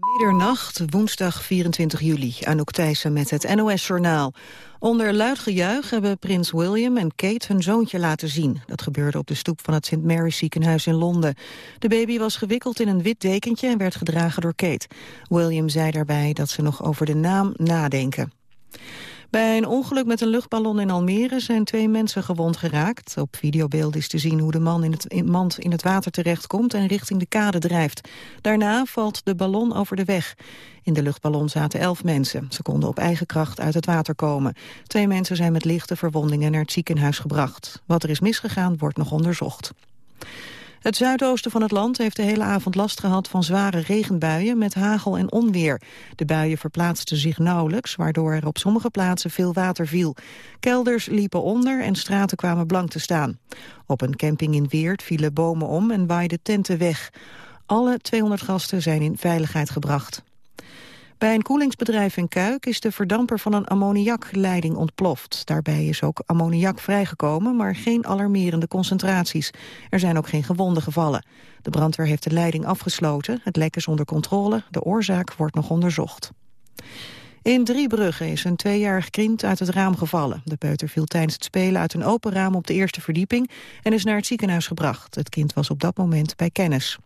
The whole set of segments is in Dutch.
Middernacht, woensdag 24 juli. Anouk Thijssen met het NOS-journaal. Onder luid gejuich hebben prins William en Kate hun zoontje laten zien. Dat gebeurde op de stoep van het St. Mary's ziekenhuis in Londen. De baby was gewikkeld in een wit dekentje en werd gedragen door Kate. William zei daarbij dat ze nog over de naam nadenken. Bij een ongeluk met een luchtballon in Almere zijn twee mensen gewond geraakt. Op videobeeld is te zien hoe de man in het mand in het water terechtkomt en richting de kade drijft. Daarna valt de ballon over de weg. In de luchtballon zaten elf mensen. Ze konden op eigen kracht uit het water komen. Twee mensen zijn met lichte verwondingen naar het ziekenhuis gebracht. Wat er is misgegaan wordt nog onderzocht. Het zuidoosten van het land heeft de hele avond last gehad van zware regenbuien met hagel en onweer. De buien verplaatsten zich nauwelijks, waardoor er op sommige plaatsen veel water viel. Kelders liepen onder en straten kwamen blank te staan. Op een camping in Weert vielen bomen om en waaiden tenten weg. Alle 200 gasten zijn in veiligheid gebracht. Bij een koelingsbedrijf in Kuik is de verdamper van een ammoniakleiding ontploft. Daarbij is ook ammoniak vrijgekomen, maar geen alarmerende concentraties. Er zijn ook geen gewonden gevallen. De brandweer heeft de leiding afgesloten. Het lek is onder controle. De oorzaak wordt nog onderzocht. In Driebrugge is een tweejarig kind uit het raam gevallen. De peuter viel tijdens het spelen uit een open raam op de eerste verdieping... en is naar het ziekenhuis gebracht. Het kind was op dat moment bij kennis.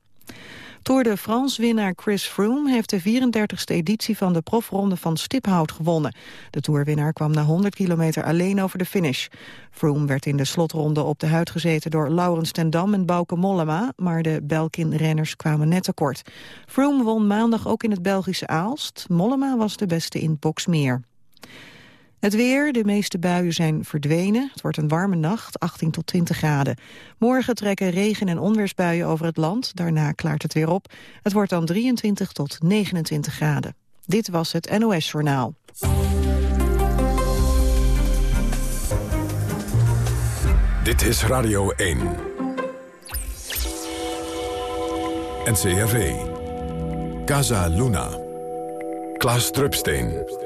Tour de France-winnaar Chris Froome heeft de 34e editie van de profronde van Stiphout gewonnen. De toerwinnaar kwam na 100 kilometer alleen over de finish. Froome werd in de slotronde op de huid gezeten door Laurens ten Dam en Bauke Mollema, maar de Belkin-renners kwamen net tekort. Froome won maandag ook in het Belgische Aalst. Mollema was de beste in Boksmeer. Het weer, de meeste buien zijn verdwenen. Het wordt een warme nacht, 18 tot 20 graden. Morgen trekken regen- en onweersbuien over het land. Daarna klaart het weer op. Het wordt dan 23 tot 29 graden. Dit was het NOS Journaal. Dit is Radio 1. NCRV. Casa Luna. Klaas Drupsteen.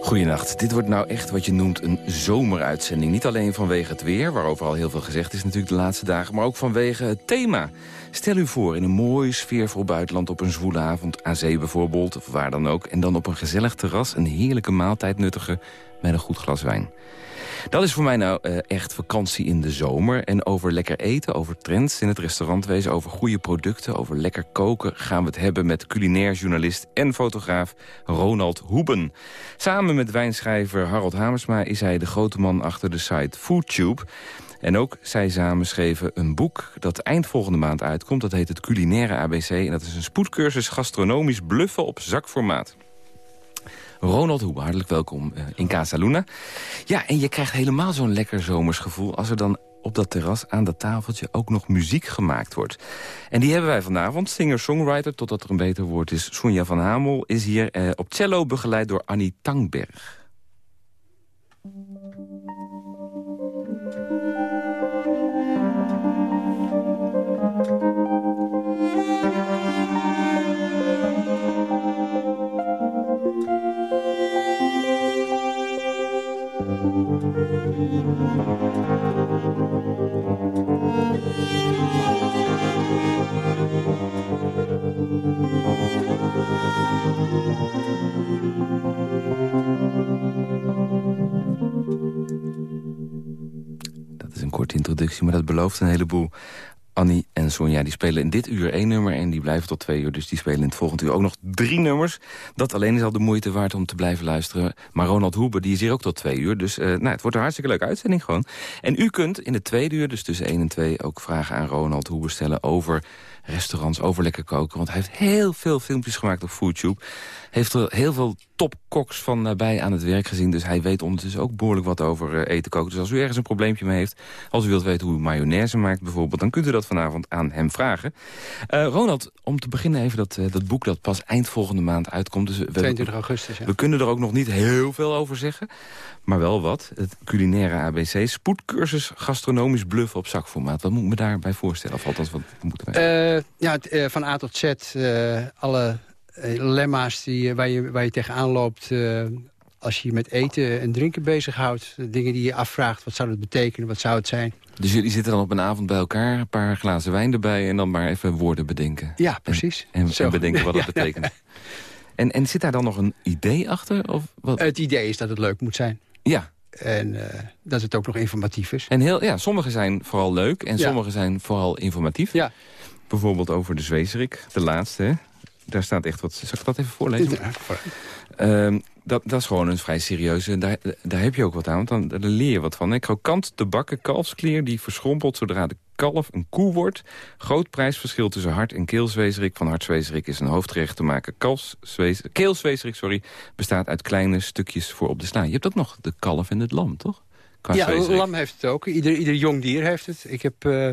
Goedenacht. Dit wordt nou echt wat je noemt een zomeruitzending. Niet alleen vanwege het weer, waarover al heel veel gezegd is natuurlijk de laatste dagen... maar ook vanwege het thema. Stel u voor in een mooi sfeervol buitenland op een zwoele avond... aan zee bijvoorbeeld, of waar dan ook... en dan op een gezellig terras een heerlijke maaltijd nuttigen met een goed glas wijn. Dat is voor mij nou uh, echt vakantie in de zomer. En over lekker eten, over trends in het restaurantwezen... over goede producten, over lekker koken... gaan we het hebben met culinair journalist en fotograaf Ronald Hoeben. Samen met wijnschrijver Harold Hamersma is hij de grote man achter de site FoodTube... En ook zij samen schreven een boek dat eind volgende maand uitkomt. Dat heet het Culinaire ABC. En dat is een spoedcursus gastronomisch bluffen op zakformaat. Ronald Hoebe, hartelijk welkom uh, in Casa Luna. Ja, en je krijgt helemaal zo'n lekker zomersgevoel... als er dan op dat terras aan dat tafeltje ook nog muziek gemaakt wordt. En die hebben wij vanavond. Singer-songwriter, totdat er een beter woord is. Sonja van Hamel is hier uh, op cello begeleid door Annie Tangberg. Maar dat belooft een heleboel. Annie en Sonja die spelen in dit uur één nummer en die blijven tot twee uur. Dus die spelen in het volgende uur ook nog drie nummers. Dat alleen is al de moeite waard om te blijven luisteren. Maar Ronald Hoebe die is hier ook tot twee uur. Dus uh, nou, het wordt een hartstikke leuke uitzending gewoon. En u kunt in de tweede uur, dus tussen één en twee... ook vragen aan Ronald Hoebe stellen over restaurants, over lekker koken. Want hij heeft heel veel filmpjes gemaakt op FoodTube. Heeft er heel veel topkoks van nabij aan het werk gezien. Dus hij weet ondertussen ook behoorlijk wat over uh, eten koken. Dus als u ergens een probleempje mee heeft... als u wilt weten hoe u mayonaise maakt bijvoorbeeld... dan kunt u dat vanavond aan hem vragen. Uh, Ronald, om te beginnen even dat, uh, dat boek dat pas eind volgende maand uitkomt. Dus we, 22 augustus, ja. We kunnen er ook nog niet heel veel over zeggen. Maar wel wat. Het culinaire ABC. Spoedcursus gastronomisch bluffen op zakformaat. Wat moet ik me daarbij voorstellen? Of althans, wat moeten wij... ja, van A tot Z. alle lemma's die, waar, je, waar je tegenaan loopt... Uh, als je je met eten en drinken bezighoudt. Dingen die je afvraagt, wat zou dat betekenen, wat zou het zijn. Dus jullie zitten dan op een avond bij elkaar, een paar glazen wijn erbij... en dan maar even woorden bedenken. Ja, precies. En, en, bedenken wat dat betekent. En, en zit daar dan nog een idee achter? Of wat? Het idee is dat het leuk moet zijn. ja, En eh, dat het ook nog informatief is. en heel, ja, sommige zijn vooral leuk en Ja. sommige zijn vooral informatief. Ja. Bijvoorbeeld over de zwezerik, de laatste. Daar staat echt wat... Zal ik dat even voorlezen? Ja, Ehm, dat, dat is gewoon een vrij serieuze... Daar, daar heb je ook wat aan, want dan, daar leer je wat van. Hè? Krokant te bakken kalfsklier die verschrompelt zodra de kalf een koe wordt. Groot prijsverschil tussen hart- en keelzwezerik. Van hartzwezerik is een hoofdgerecht te maken. Keelzwezerik sorry, bestaat uit kleine stukjes voor op de sla. Je hebt ook nog de kalf en het lam, toch? Qua Ja, zwezerik. lam heeft het ook. Ieder, ieder jong dier heeft het. Ik heb eh,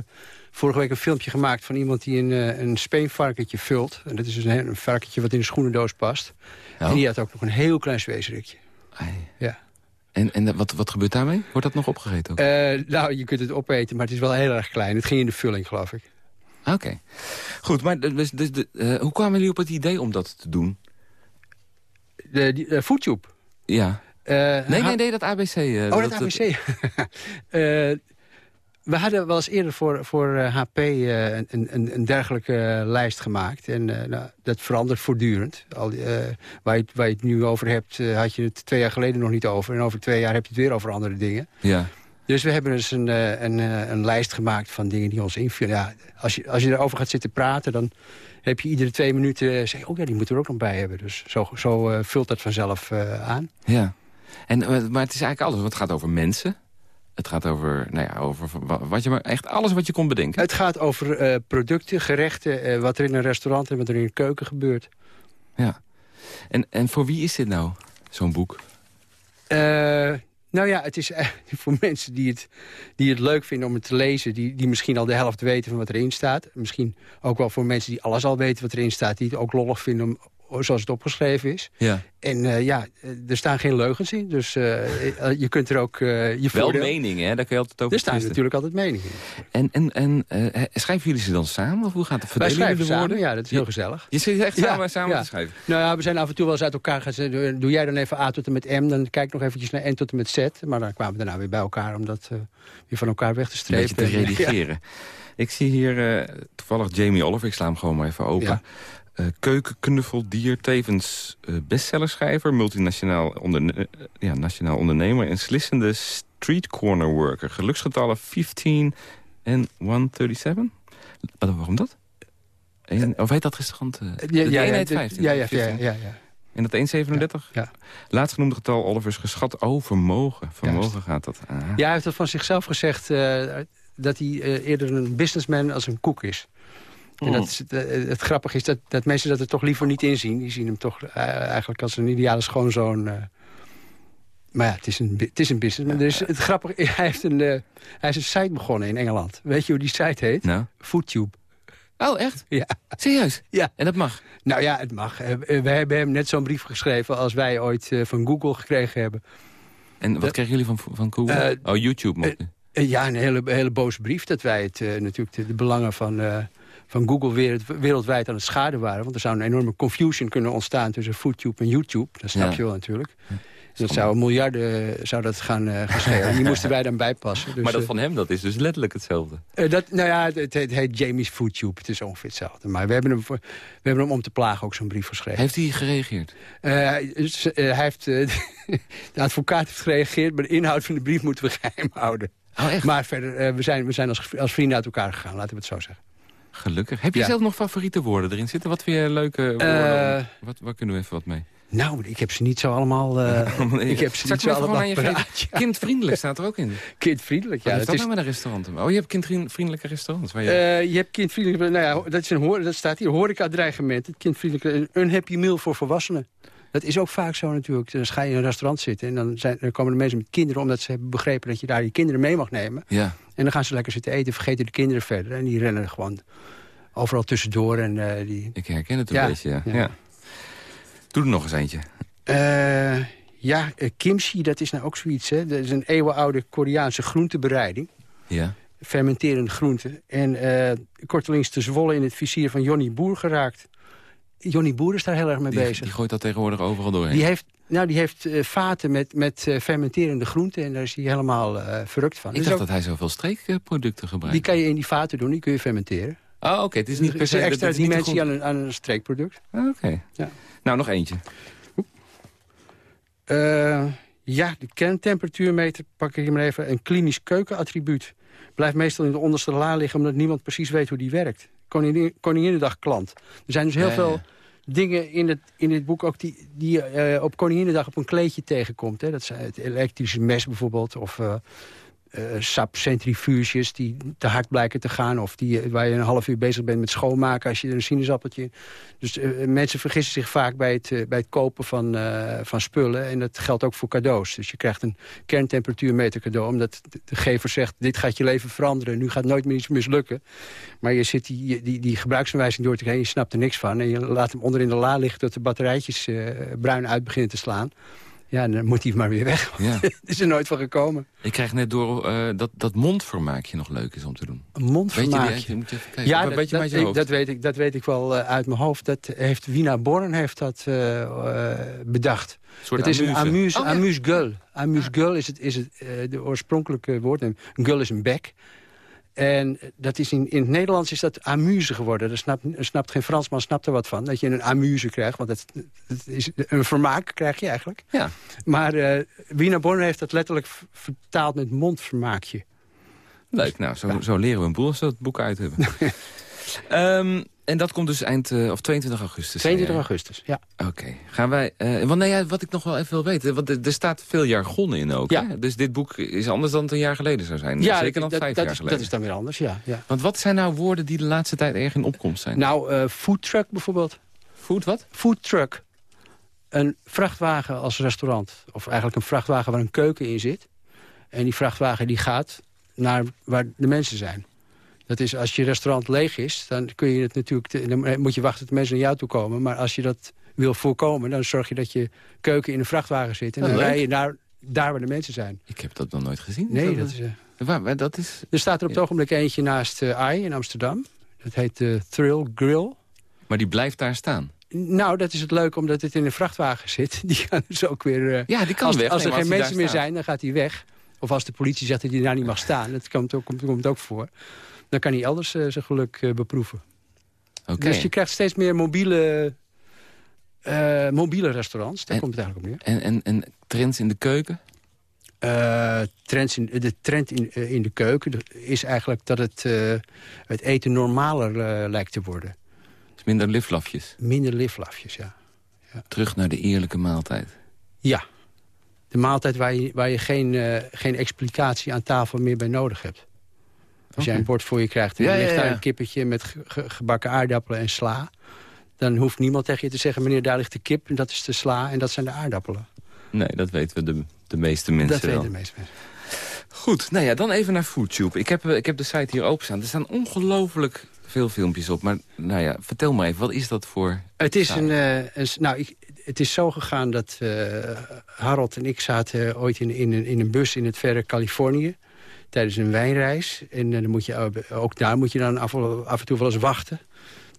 vorige week een filmpje gemaakt van iemand die een, eh, een speenvarkentje vult. En dat is dus een, een varkentje wat in een schoenendoos past. Oh. En die had ook nog een heel klein zwezerikje. Ai. Ja. En, en wat, wat gebeurt daarmee? Wordt dat nog opgegeten ook? Eh, nou, je kunt het opeten, maar het is wel heel erg klein. Het ging in de vulling, geloof ik. Oké. Goed, maar dus, dus, de- eh, hoe kwamen jullie op het idee om dat te doen? De, die, Foodtube. Ja. Nee, nee, nee, dat ABC. Oh, dat ABC. Eh, we hadden wel eens eerder voor, voor eh, HP eh, een, een, een dergelijke lijst gemaakt. En eh, nou, dat verandert voortdurend. Al, eh, waar, je, het- waar je het nu over hebt, eh, had je het twee jaar geleden nog niet over. En over twee jaar heb je het weer over andere dingen. Ja. Dus we hebben dus een, eh, een, eh, een lijst gemaakt van dingen die ons invielen. Ja, als, je, als je erover gaat zitten praten, dan heb je iedere twee minuten... eh, zeg oh ja, die moeten we er ook nog bij hebben. Dus zo, zo eh, vult dat vanzelf eh, aan. Ja. En, eh, maar het is eigenlijk alles. Want het gaat over mensen. Het gaat over, nou ja, over wa- wat je maar echt alles wat je kon bedenken. Het gaat over eh, producten, gerechten, eh, wat er in een restaurant en wat er in een keuken gebeurt. Ja. En, en voor wie is dit nou, zo'n boek? Eh, nou ja, het is voor mensen die het, die het leuk vinden om het te lezen... Die, die misschien al de helft weten van wat erin staat. Misschien ook wel voor mensen die alles al weten wat erin staat... die het ook lollig vinden om, zoals het opgeschreven is. Ja. En eh, ja, eh, er staan geen leugens in. Dus eh, je kunt er ook eh, je Wel voordeel... meningen, hè? Daar kun je altijd over Er staan twisten. natuurlijk altijd meningen in. En, en, en schrijven jullie ze dan samen? Of hoe gaat het? Wij Verdelen schrijven jullie de samen, ja, dat is heel gezellig. Je zit echt Ja, samen, samen ja. te schrijven? Nou ja, we zijn af en toe wel eens uit elkaar gaan zeggen... doe jij dan even A tot en met M, dan kijk ik nog eventjes naar N tot en met Z. Maar dan kwamen we daarna weer bij elkaar om dat weer van elkaar weg te Een beetje strepen. te redigeren. Ik zie hier toevallig Jamie Oliver. Ik sla hem gewoon maar even open. Ja. Eh, keukenknuffeldier, tevens eh, bestsellerschrijver... multinationaal onderne eh, ja, nationaal ondernemer... en slissende street corner worker. Geluksgetallen 15 en 137? Wat, waarom dat? Een, of heet dat restaurant? eh, Ja, ja, ja, eenheid de- 15? ja, ja, ja, 15. ja, ja. En dat 137? Ja. Laatstgenoemde getal Olivers geschat. Oh, vermogen. Vermogen Juist. gaat dat. Ah. Ja, hij heeft dat van zichzelf gezegd... dat hij eerder een businessman als een koek is. En dat is, het, eh, het grappige is dat, dat mensen dat er toch liever niet inzien. Die zien hem toch eh, eigenlijk als een ideale schoonzoon. eh. maar ja, het is een, het is een businessman. Dus het grappige is, hij, heeft een, eh, hij is een site begonnen in Engeland. Weet je hoe die site heet? Nou? Foodtube. Oh, echt? Ja. Serieus? Ja. En dat mag? Nou ja, het mag. Eh, eh, wij hebben hem net zo'n brief geschreven... als wij ooit eh, van Google gekregen hebben. En wat Dat- kregen jullie van, van Google? Eh, oh, YouTube eh, Eh, ja, een hele, hele boze brief dat wij het, eh, natuurlijk de, de belangen van, eh, van Google wereld, wereldwijd aan het schaden waren. Want er zou een enorme confusion kunnen ontstaan tussen Foodtube en YouTube. Dat snap je wel natuurlijk. Dat zou miljarden zou dat gaan, eh schelen. Die moesten wij dan bijpassen. Dus, maar dat eh, van hem, dat is dus letterlijk hetzelfde. eh, dat, nou ja, het, het heet- Jamie's Foodtube. Het is ongeveer hetzelfde. Maar we hebben hem, we hebben hem om te plagen ook zo'n brief geschreven. Heeft hij gereageerd? Eh, hij- dus, eh, hij heeft, eh, de advocaat heeft gereageerd, maar de inhoud van de brief moeten we geheim houden. Oh, echt? Maar verder, eh, we zijn, we zijn als, als vrienden uit elkaar gegaan, laten we het zo zeggen. Gelukkig. Heb je Ja. zelf nog favoriete woorden erin zitten? Wat weer leuke woorden? Eh, wat, waar kunnen we even wat mee? Nou, ik heb ze niet zo allemaal... eh, ik heb ze Zal niet zo allemaal aan je. Ja. Kindvriendelijk staat er ook in. Kindvriendelijk, Ja, ja. dat Dat is nou met een restaurant. Oh, je hebt kindvriendelijke restaurants. Waar je... eh, je hebt kindvriendelijk... Nou ja, dat, is een, hoor- dat staat hier, horeca-dreigement. Het kindvriendelijke... Een happy meal voor volwassenen. Dat is ook vaak zo natuurlijk. Dan ga je in een restaurant zitten en dan, zijn, dan komen er mensen met kinderen... omdat ze hebben begrepen dat je daar je kinderen mee mag nemen. ja. En dan gaan ze lekker zitten eten, vergeten de kinderen verder. En die rennen gewoon overal tussendoor. En, eh, die, Ik herken het een Ja, beetje, ja. ja. ja. Doe er nog eens eentje. Eh, ja, eh, kimchi, dat is nou ook zoiets. Hè? Dat is een eeuwenoude Koreaanse groentebereiding. Ja. Fermenterende groenten. En eh kortelings te Zwolle in het vizier van Jonny Boer geraakt. Jonny Boer is daar heel erg mee Die, bezig. die gooit dat tegenwoordig overal doorheen. Die heeft, nou, die heeft eh, vaten met, met eh, fermenterende groenten. En daar is hij helemaal eh, verrukt van. Ik Dus dacht ook- dat hij zoveel streekproducten gebruikt. die kan je in die vaten doen, die kun je fermenteren. Oh, oké. Het is niet per se... een extra dimensie aan een, aan een streekproduct. Ah, Oké. Ja. Nou, nog eentje. Ja, de kerntemperatuurmeter pak ik hem even. Een klinisch keukenattribuut. Blijft meestal in de onderste la liggen... omdat niemand precies weet hoe die werkt. Koningin, Koninginnedag klant. Er zijn dus heel Ja, veel ja. dingen in het, in dit boek... ook die, die je eh, op Koninginnedag op een kleedje tegenkomt. Hè. Dat zijn het elektrische mes bijvoorbeeld... of eh eh, sapcentrifuges die te hard blijken te gaan... of die, eh, waar je een half uur bezig bent met schoonmaken... als je een sinaasappeltje... Dus eh, mensen vergissen zich vaak bij het, eh, bij het kopen van, eh, van spullen. En dat geldt ook voor cadeaus. Dus je krijgt een kerntemperatuurmeter cadeau... omdat de- gever zegt, dit gaat je leven veranderen. Nu gaat nooit meer iets mislukken. Maar je zit die, die, die gebruiksaanwijzing door te kijken... je snapt er niks van. En je laat hem onder in de la liggen... tot de batterijtjes eh, bruin uit beginnen te slaan. Ja, dan moet hij maar weer weg. Ja. Is er nooit van gekomen. Ik krijg net door eh, dat, dat mondvermaakje nog leuk is om te doen. Een Weet je, mondvermaakje. moet je even kijken. Ja, Een dat, ik- weet ik, dat weet ik wel eh, uit mijn hoofd. Dat heeft Wina Born heeft dat eh, bedacht. Een het is een amuse. Oh, ja. amuse gull. Amuse gull is het, is het de oorspronkelijke woord. En gull is een bek. En dat is in, in het Nederlands is dat amuse geworden. Er snapt, er snapt geen Fransman snapt er wat van. Dat je een amuse krijgt. Want het, het is een vermaak krijg je eigenlijk. Ja. Maar eh Wiener Born heeft dat letterlijk vertaald met mondvermaakje. Leuk, nou, zo, zo leren we een boel als we het boek uit hebben. Ehm, en dat komt dus eind, eh, of 22 augustus. zei 22 jij. augustus, ja. Oké, gaan wij... eh, want nee, ja, wat ik nog wel even wil weten, want er, er staat veel jargon in ook. Ja. Hè? Dus dit boek is anders dan het een jaar geleden zou zijn. ja, Zeker dan dat, vijf dat, jaar is, geleden. dat is dan weer anders, ja. ja. Want wat zijn nou woorden die de laatste tijd erg in opkomst zijn? Nou, eh food truck bijvoorbeeld. Food wat? Food truck. Een vrachtwagen als restaurant. Of eigenlijk een vrachtwagen waar een keuken in zit. En die vrachtwagen die gaat naar waar de mensen zijn. Dat is als je restaurant leeg is, dan kun je het natuurlijk. dan moet je wachten tot mensen naar jou toe komen. Maar als je dat wil voorkomen, dan zorg je dat je keuken in een vrachtwagen zit. En dan rij je naar daar waar de mensen zijn. Ik heb dat nog nooit gezien. Nee, dat, dat is. eh, waar, dat is... er staat er op het ogenblik eentje naast eh AI in Amsterdam. Dat heet de Thrill Grill. Maar die blijft daar staan. Nou, dat is het leuke omdat het in een vrachtwagen zit. Die gaan dus ook weer... eh, Ja, die kan als, weg. als er geen mensen meer zijn, dan gaat hij weg. Of als de politie zegt dat hij daar niet mag staan. Dat komt ook, komt ook voor. Dan kan hij elders eh, zijn geluk eh, beproeven. Dus je krijgt steeds meer mobiele, eh, mobiele restaurants. Daar En- komt het eigenlijk op neer. En, en, en trends in de keuken? Trends in, de trend in, in de keuken is eigenlijk dat het, het eten normaler lijkt te worden. Dus minder liflafjes. Minder liflafjes, ja. Terug naar de eerlijke maaltijd. Ja. De maaltijd waar je, waar je geen, geen explicatie aan tafel meer bij nodig hebt. Als jij een bord voor je krijgt en Ja, er ja, ligt daar een kippetje met ge- ge- gebakken aardappelen en sla... dan hoeft niemand tegen je te zeggen, meneer, daar ligt de kip... en dat is de sla en dat zijn de aardappelen. Nee, dat weten we de, de meeste mensen dat wel. weten de meeste mensen. Goed, nou ja, dan even naar FoodTube. Ik heb, eh, ik heb de site hier openstaan. Er staan ongelooflijk veel filmpjes op. Maar nou ja, vertel maar even, wat is dat voor... Het is, Nou. een, eh, een nou, ik, het is zo gegaan dat eh, Harold en ik zaten ooit in, in, een, in een bus in het verre Californië... tijdens een wijnreis. En eh, dan moet je, ook daar moet je dan af, en toe wel eens wachten...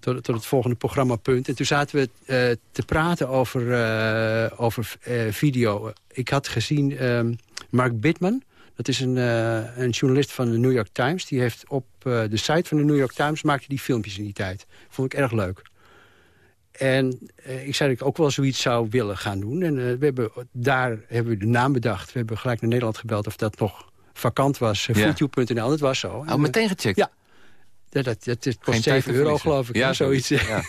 Tot, tot het volgende programmapunt. En toen zaten we eh, te praten over, eh, over video. Ik had gezien ehm, Mark Bittman. Dat is een, een journalist van de New York Times. Die heeft op de site van de New York Times maakte die filmpjes in die tijd. Vond ik erg leuk. En ik zei dat ik ook wel zoiets zou willen gaan doen. En we hebben, daar hebben we de naam bedacht. We hebben gelijk naar Nederland gebeld of dat nog vakant was. Foodtube.nl, dat was zo. Oh, meteen gecheckt? Ja. Dat, dat, dat, het kost Geen tijd 7 te euro, geloof ik. Ja, zoiets. Ja.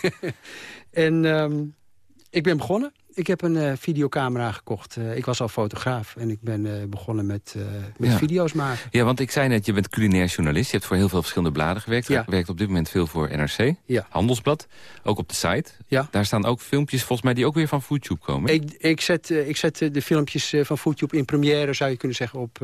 En ehm, ik ben begonnen. Ik heb een eh, videocamera gekocht. Eh, ik was al fotograaf en ik ben eh, begonnen met, met Ja. video's maken. ja, want ik zei net, je bent culinair journalist. Je hebt voor heel veel verschillende bladen gewerkt. Je Ja. werkt op dit moment veel voor NRC, Ja. Handelsblad. Ook op de site. Ja. Daar staan ook filmpjes volgens mij die ook weer van FoodTube komen. Ik, ik, zet, ik zet de filmpjes van FoodTube in première, zou je kunnen zeggen, op,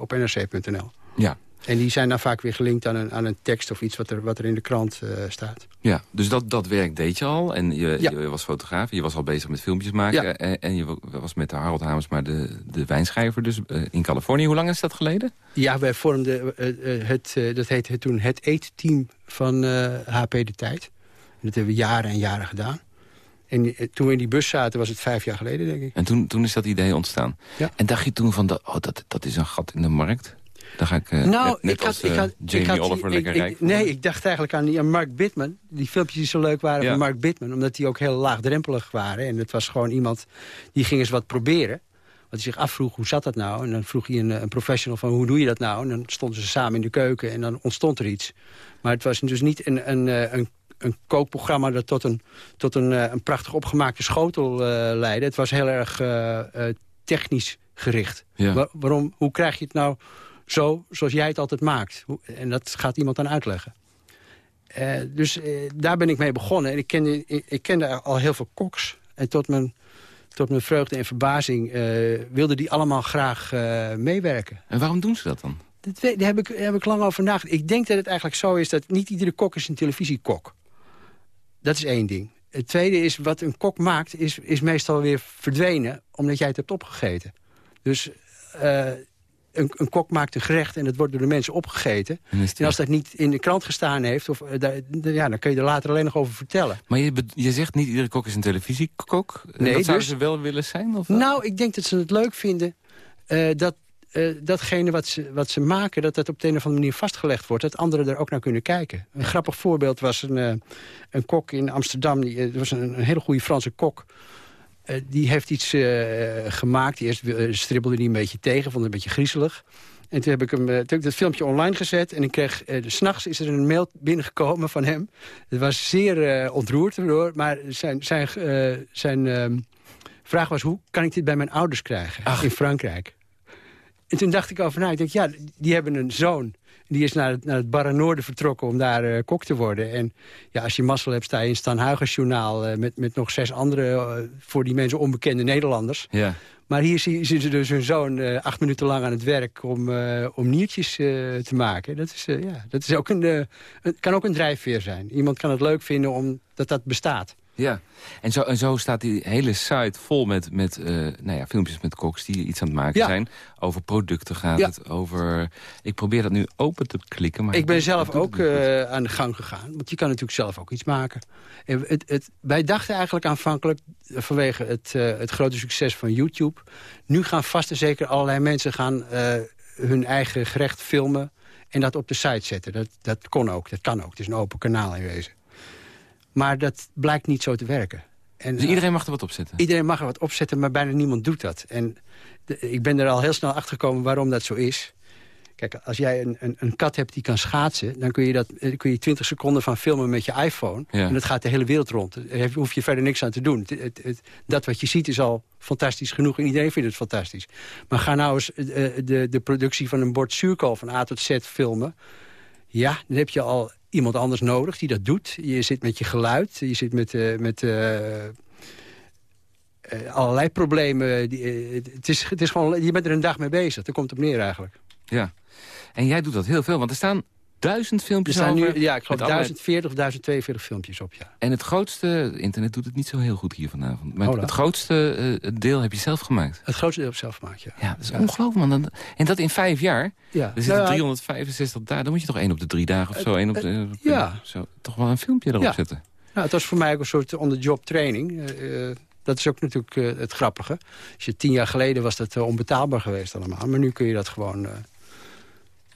op nrc.nl. Ja. En die zijn dan vaak weer gelinkt aan een, aan een tekst of iets wat er, wat er in de krant eh, staat. Ja, dus dat, dat werk deed je al. En je, Ja. je was fotograaf. Je was al bezig met filmpjes maken. Ja. En, en je was met Harold Hamersma de, de wijnschrijver dus, eh, in Californië. Hoe lang is dat geleden? Ja, wij vormden eh, het, dat heette toen het eetteam van HP De Tijd. En dat hebben we jaren en jaren gedaan. En toen we in die bus zaten was het vijf jaar geleden, denk ik. En toen, toen is dat idee ontstaan. Ja. En dacht je toen van, dat, oh, dat, dat is een gat in de markt? Dan ga ik uh, nou, net, net ik had, als, ik had, Jamie ik had, Oliver lekker ik, rijk. Nee, ik dacht eigenlijk aan, die, aan Mark Bittman. Die filmpjes die zo leuk waren Ja. van Mark Bittman. Omdat die ook heel laagdrempelig waren. En het was gewoon iemand die ging eens wat proberen. Want hij zich afvroeg, hoe zat dat nou? En dan vroeg hij een, een professional van, hoe doe je dat nou? En dan stonden ze samen in de keuken en dan ontstond er iets. Maar het was dus niet een, een, eh, een, een kookprogramma dat tot een, tot een, eh, een prachtig opgemaakte schotel eh, leidde. Het was heel erg eh, eh, technisch gericht. Ja. Waarom, hoe krijg je het nou zo zoals jij het altijd maakt? En dat gaat iemand dan uitleggen. Eh, dus eh, daar ben ik mee begonnen. En ik kende, ik, ik kende al heel veel koks. En tot mijn, tot mijn vreugde en verbazing eh, wilden die allemaal graag meewerken. En waarom doen ze dat dan? Dat weet- daar heb ik, daar heb ik lang over nagedacht. Ik denk dat het eigenlijk zo is dat niet iedere kok is een televisiekok. Dat is één ding. Het tweede is, wat een kok maakt, is, is meestal weer verdwenen... omdat jij het hebt opgegeten. Dus een, een kok maakt een gerecht en het wordt door de mensen opgegeten. En als dat niet in de krant gestaan heeft, of, eh, ja, dan kun je er later alleen nog over vertellen. Maar je, je zegt niet iedere kok is een televisiekok. Nee, dat zouden dus- ze wel willen zijn? Of? Nou, ik denk dat ze het leuk vinden eh, dat eh, datgene wat ze, wat ze maken... dat dat op de een of andere manier vastgelegd wordt. Dat anderen er ook naar kunnen kijken. Een grappig voorbeeld was een, een kok in Amsterdam. Die, was een, een hele goede Franse kok. Eh, die heeft iets eh, gemaakt. Die eerst eh, stribbelde die een beetje tegen. Vond het een beetje griezelig. En toen heb ik, hem, toen heb ik dat filmpje online gezet. En ik kreeg, eh, s s'nachts is er een mail binnengekomen van hem. Het was zeer eh, ontroerd door. Maar zijn, zijn, zijn ehm, vraag was, hoe kan ik dit bij mijn ouders krijgen Ach. in Frankrijk? En toen dacht ik over na. Ik dacht, ja, die hebben een zoon. Die is naar het, naar het Barre Noorden vertrokken om daar eh, kok te worden. En ja, als je mazzel hebt, sta je in Stan Huygens-journaal... eh, met, met nog zes andere, eh, voor die mensen onbekende Nederlanders. Ja. Maar hier zien ze dus hun zoon acht minuten lang aan het werk... om, om niertjes te maken. Dat, is, ja, dat is ook een, een, kan ook een drijfveer zijn. Iemand kan het leuk vinden omdat dat bestaat. Ja, en zo, en zo staat die hele site vol met, met eh, nou ja, filmpjes met koks die iets aan het maken Ja. zijn. Over producten gaat Ja. het, over... Ik probeer dat nu open te klikken, maar... Ik ben zelf ook eh, aan de gang gegaan. Want je kan natuurlijk zelf ook iets maken. En het, het, wij dachten eigenlijk aanvankelijk, eh, vanwege het, het grote succes van YouTube... nu gaan vast en zeker allerlei mensen gaan hun eigen gerecht filmen... en dat op de site zetten. Dat, dat kon ook, dat kan ook. Het is een open kanaal in wezen. Maar dat blijkt niet zo te werken. En, Dus iedereen mag er wat op zetten? Iedereen mag er wat opzetten, maar bijna niemand doet dat. En de- ik ben er al heel snel achter gekomen waarom dat zo is. Kijk, als jij een, een, een kat hebt die kan schaatsen... dan kun je, dat, eh, kun je 20 seconden van filmen met je iPhone. Ja. En dat gaat de hele wereld rond. Daar hoef je verder niks aan te doen. Het, het, het- dat wat je ziet is al fantastisch genoeg en iedereen vindt het fantastisch. Maar ga nou eens eh, eh, de, de productie van een bord zuurkool van A tot Z filmen. Ja, dan heb je al iemand anders nodig die dat doet. Je zit met je geluid, je zit met... eh, met eh, eh, allerlei problemen. Die, het, is, het is gewoon, je bent er een dag mee bezig. Daar komt het op neer eigenlijk. Ja. En jij doet dat heel veel, want er staan duizend Er filmpjes staan nu, over. ja, ik geloof met allerlei- 1040 of 1042 filmpjes op, ja. En het grootste... Internet doet het niet zo heel goed hier vanavond. Maar Oh, het, grootste eh, deel heb je zelf gemaakt. Het grootste deel op zelf gemaakt, ja. Ja, dat is Ja. ongelooflijk, man. En dat in vijf jaar? ja. Er zitten Nou ja, 365 dagen. Dan moet je toch één op de drie dagen of zo. één op de, ja. Zo, toch wel een filmpje erop zetten. Nou, het was voor mij ook een soort on-the-job training. Eh, eh, dat is ook natuurlijk eh, het grappige. Als je tien jaar geleden was dat eh, onbetaalbaar geweest allemaal. Maar nu kun je dat gewoon eh,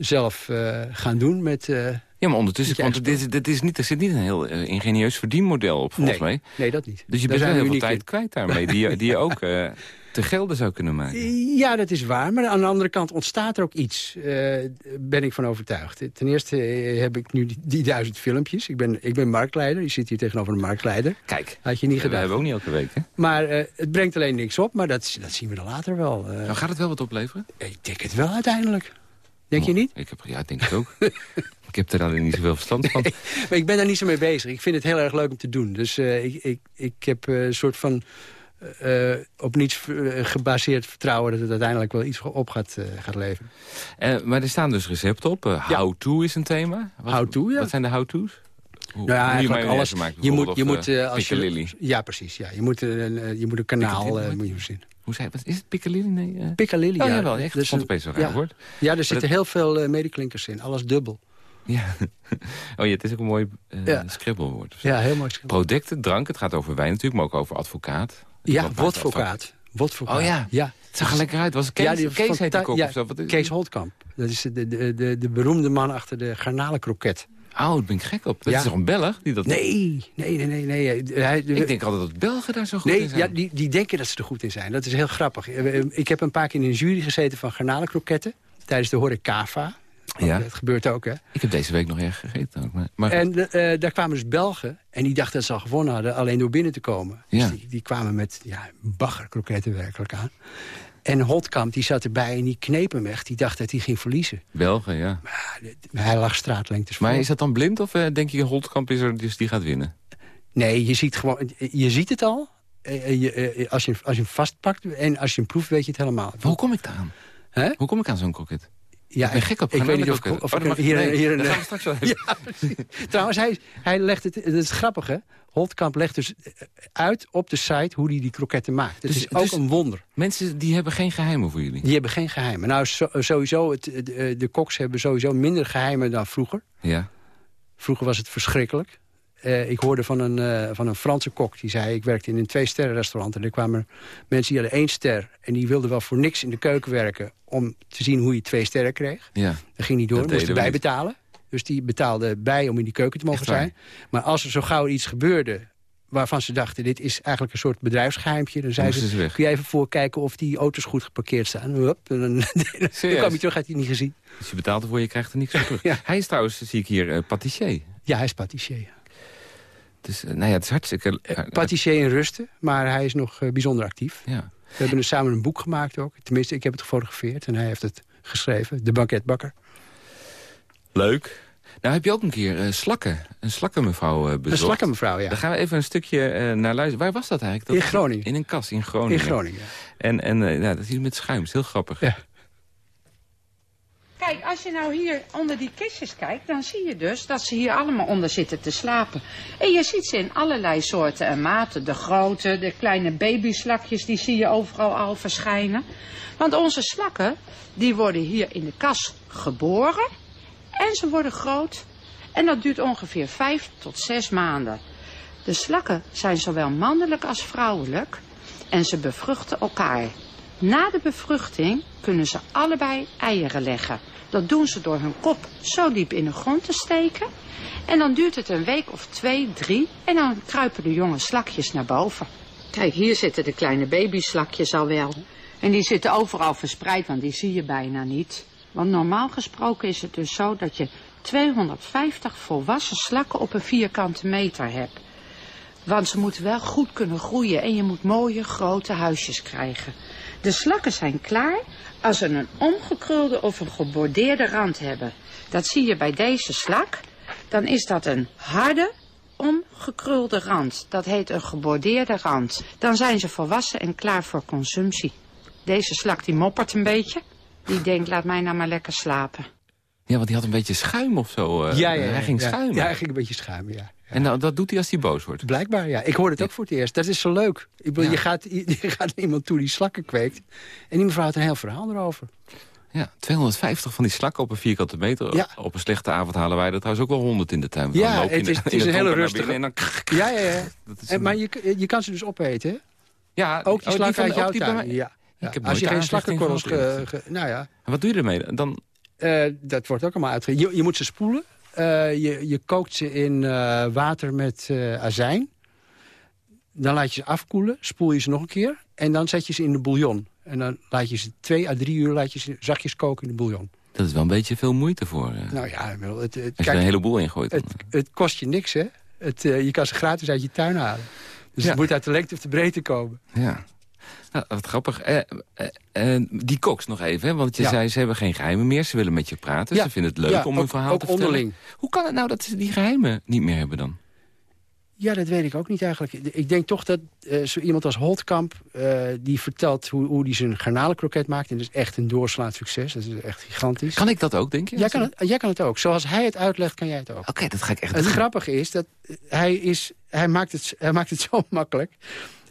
zelf eh, gaan doen met... eh, Ja, maar ondertussen, want dit, dit is niet, er zit niet een heel eh, ingenieus verdienmodel op, volgens nee, mij. nee, dat niet. Dus je Daar bent wel heel we veel tijd kwijt daarmee, die, je- die je ook te gelden zou kunnen maken. Ja, dat is waar. Maar aan de andere kant ontstaat er ook iets. eh, ben ik van overtuigd. Ten eerste heb ik nu die, die duizend filmpjes. Ik ben, ik ben marktleider. Je zit hier tegenover een marktleider. Kijk, Had je niet we gedacht. hebben ook niet elke week, hè? Maar het brengt alleen niks op. Maar dat, dat zien we dan later wel. Nou, gaat het wel wat opleveren? ik denk het wel uiteindelijk. Denk je Oh, niet? Ik heb, ja, ik denk het ook. ik heb er alleen niet zoveel verstand van. Maar ik ben daar niet zo mee bezig. Ik vind het heel erg leuk om te doen. Dus eh, ik, ik, ik heb eh, een soort van eh, op niets gebaseerd vertrouwen... dat het uiteindelijk wel iets op gaat, gaat leveren. Maar er staan dus recepten op. Ja. How-to is een thema. Wat, How-to, ja. Wat zijn de how-to's? Hoe, Nou ja, hoe je alles. maakt Je moet, je moet, als je, ja, precies. Ja. Je, moet, een, je moet een kanaal moet je zien. Hoe zei, wat, is het Piccalilli? Nee, eh Piccalilli, Oh, ja. jawel, echt. Dus Ik vond een- het opeens zo'n raar ja. woord. Ja, er zitten heel veel eh medeklinkers in. Alles dubbel. Ja. Oh ja, het is ook een mooi uh, Ja. scribbelwoord. Ja, heel mooi. geschreven. Producten, drank, het gaat over wijn natuurlijk, maar ook over advocaat. Ja, Wat- wodvocaat. Wodvocaat. Oh ja. ja. Het zag er lekker uit. Was Kees, Ja, die Kees heet die fanta- kok ja, of zo? Wat is- Kees Holtkamp. Dat is de, de, de, de beroemde man achter de garnalenkroket. Daar ben ik gek op. Dat Ja. is toch een Belg? Die dat... Nee, nee, nee, nee. nee. Hij, Ik denk altijd dat Belgen daar zo goed Nee, in zijn. ja, die, die denken dat ze er goed in zijn. Dat is heel grappig. Eh, eh, Ik heb een paar keer in een jury gezeten van garnalenkroketten. Tijdens de Horecava. Ja. Dat gebeurt ook, hè. Ik heb deze week nog erg gegeten. Ook, maar, maar En eh, daar kwamen dus Belgen. En die dachten dat ze al gewonnen hadden, alleen door binnen te komen. Ja. Dus die, die kwamen met ja, baggerkroketten werkelijk aan. En Holtkamp, die zat erbij en die kneep hem echt. Die dacht dat hij ging verliezen. Belgen, ja. Maar dit- hij lag straatlengtes voor. Maar is dat dan blind of eh, denk je Holtkamp is er, dus die gaat winnen? Nee, je ziet, gewoon, je ziet het al. Eh, eh, je, eh, als, je, als je hem vastpakt en als je hem proeft, weet je het helemaal. Hoe kom ik daar aan? Hoe kom ik aan zo'n kroket? Ja, ik ben gek op Ik weet niet of, Oh, ik dat hier, nee, hier een... daar gaan we straks wel. Ja. Trouwens, hij, hij legt het, dat is grappig hè. Holtkamp legt dus uit op de site hoe hij die kroketten maakt. Het Dus- is ook dus- een wonder. Mensen die hebben geen geheimen voor jullie. Die hebben geen geheimen. Nou, sowieso, het, de, de koks hebben sowieso minder geheimen dan vroeger. Ja. Vroeger was het verschrikkelijk. Eh, ik hoorde van een, eh, van een Franse kok die zei... ik werkte in een twee-sterren restaurant... en er kwamen mensen die hadden één ster... en die wilden wel voor niks in de keuken werken... om te zien hoe je twee sterren kreeg. ja. Dat ging niet door, moesten niet. bijbetalen. Dus die betaalde bij om in die keuken te mogen zijn. Maar als er zo gauw iets gebeurde waarvan ze dachten... dit is eigenlijk een soort bedrijfsgeheimtje... dan zeiden moesten ze, kun jij even voorkijken of die auto's goed geparkeerd staan? Hup, en dan, dan kwam hij terug, had hij niet gezien. Als je betaalt ervoor, je krijgt er niks voor terug. Ja. Hij is trouwens, zie ik hier, eh patissier. Ja, hij is patissier. Dus, eh, nou ja, het is hartstikke... eh, Patissier in rusten, maar hij is nog eh, bijzonder actief. ja. We hebben er samen een boek gemaakt ook. Tenminste, ik heb het gefotografeerd en hij heeft het geschreven. De banketbakker. Leuk. Nou heb je ook een keer eh, slakken, een slakkenmevrouw eh bezocht. Een slakkenmevrouw, ja. Daar gaan we even een stukje eh, naar luisteren. Waar was dat eigenlijk? Dat In Groningen. In een kas in Groningen. In Groningen. En, en eh, ja, dat is met schuim. Dat is heel grappig. Ja. Kijk, als je nou hier onder die kistjes kijkt, dan zie je dus dat ze hier allemaal onder zitten te slapen. En je ziet ze in allerlei soorten en maten. De grote, de kleine babyslakjes, die zie je overal al verschijnen. Want onze slakken, die worden hier in de kas geboren. En ze worden groot. En dat duurt ongeveer vijf tot zes maanden. De slakken zijn zowel mannelijk als vrouwelijk. En ze bevruchten elkaar. Na de bevruchting kunnen ze allebei eieren leggen. Dat doen ze door hun kop zo diep in de grond te steken. En dan duurt het een week of twee, drie. En dan kruipen de jonge slakjes naar boven. Kijk, hier zitten de kleine babyslakjes al wel. En die zitten overal verspreid, want die zie je bijna niet. Want normaal gesproken is het dus zo dat je 250 volwassen slakken op een vierkante meter hebt. Want ze moeten wel goed kunnen groeien en je moet mooie grote huisjes krijgen. De slakken zijn klaar als ze een omgekrulde of een gebordeerde rand hebben. Dat zie je bij deze slak. Dan is dat een harde, omgekrulde rand. Dat heet een gebordeerde rand. Dan zijn ze volwassen en klaar voor consumptie. Deze slak die moppert een beetje. Die denkt, laat mij nou maar lekker slapen. Ja, want die had een beetje schuim of zo. eh. Ja, ja, hij ging ja. schuimen. Ja, hij ging een beetje schuimen, ja. En nou, dat doet hij als hij boos wordt. Blijkbaar, ja. Ik hoorde het ook voor het eerst. Dat is zo leuk. Ik bedoel, je, gaat, je, je gaat naar iemand toe die slakken kweekt. En die mevrouw had een heel verhaal erover. Ja, 250 van die slakken op een vierkante meter. Ja. Op een slechte avond halen wij er trouwens ook wel 100 in de tuin. Ja, Dan loop je het is- het een hele rustige- En dan... Ja, ja, ja. Dat is En, maar je, je kan ze dus opeten, hè? ja, Ook die oh, slakken uit jouw tuin. Ja. Ja. Als je geen slakkenkorrels... nou ja, En wat doe je ermee? Dan, Eh, dat wordt ook allemaal uitge... Je, je moet ze spoelen. Eh, je, je kookt ze in eh, water met azijn. Dan laat je ze afkoelen, spoel je ze nog een keer. En dan zet je ze in de bouillon. En dan laat je ze twee à drie uur laat je ze zachtjes koken in de bouillon. dat is wel een beetje veel moeite voor. Nou ja, het, het, als je er een heleboel in gooit. Het, het kost je niks, hè? Het, je kan ze gratis uit je tuin halen. Dus Ja. het moet uit de lengte of de breedte komen. Ja. Nou, wat grappig. Eh, eh, eh, die koks nog even, hè? want je Ja. zei ze hebben geen geheimen meer. Ze willen met je praten. Ja. Ze vinden het leuk Ja, om ook- hun verhaal ook te vertellen. onderling. Hoe kan het nou dat ze die geheimen niet meer hebben dan? Ja, dat weet ik ook niet eigenlijk. Ik denk toch dat zo iemand als Holtkamp... die vertelt hoe, hoe die zijn garnalenkroket maakt. En dat is echt een doorslaand succes. Dat is echt gigantisch. Kan ik dat ook, denk je? Jij kan, het, jij kan het ook. Zoals hij het uitlegt, kan jij het ook. Oké, dat ga ik echt Het doen. grappige is dat hij, is, hij, maakt, het, hij maakt het zo makkelijk.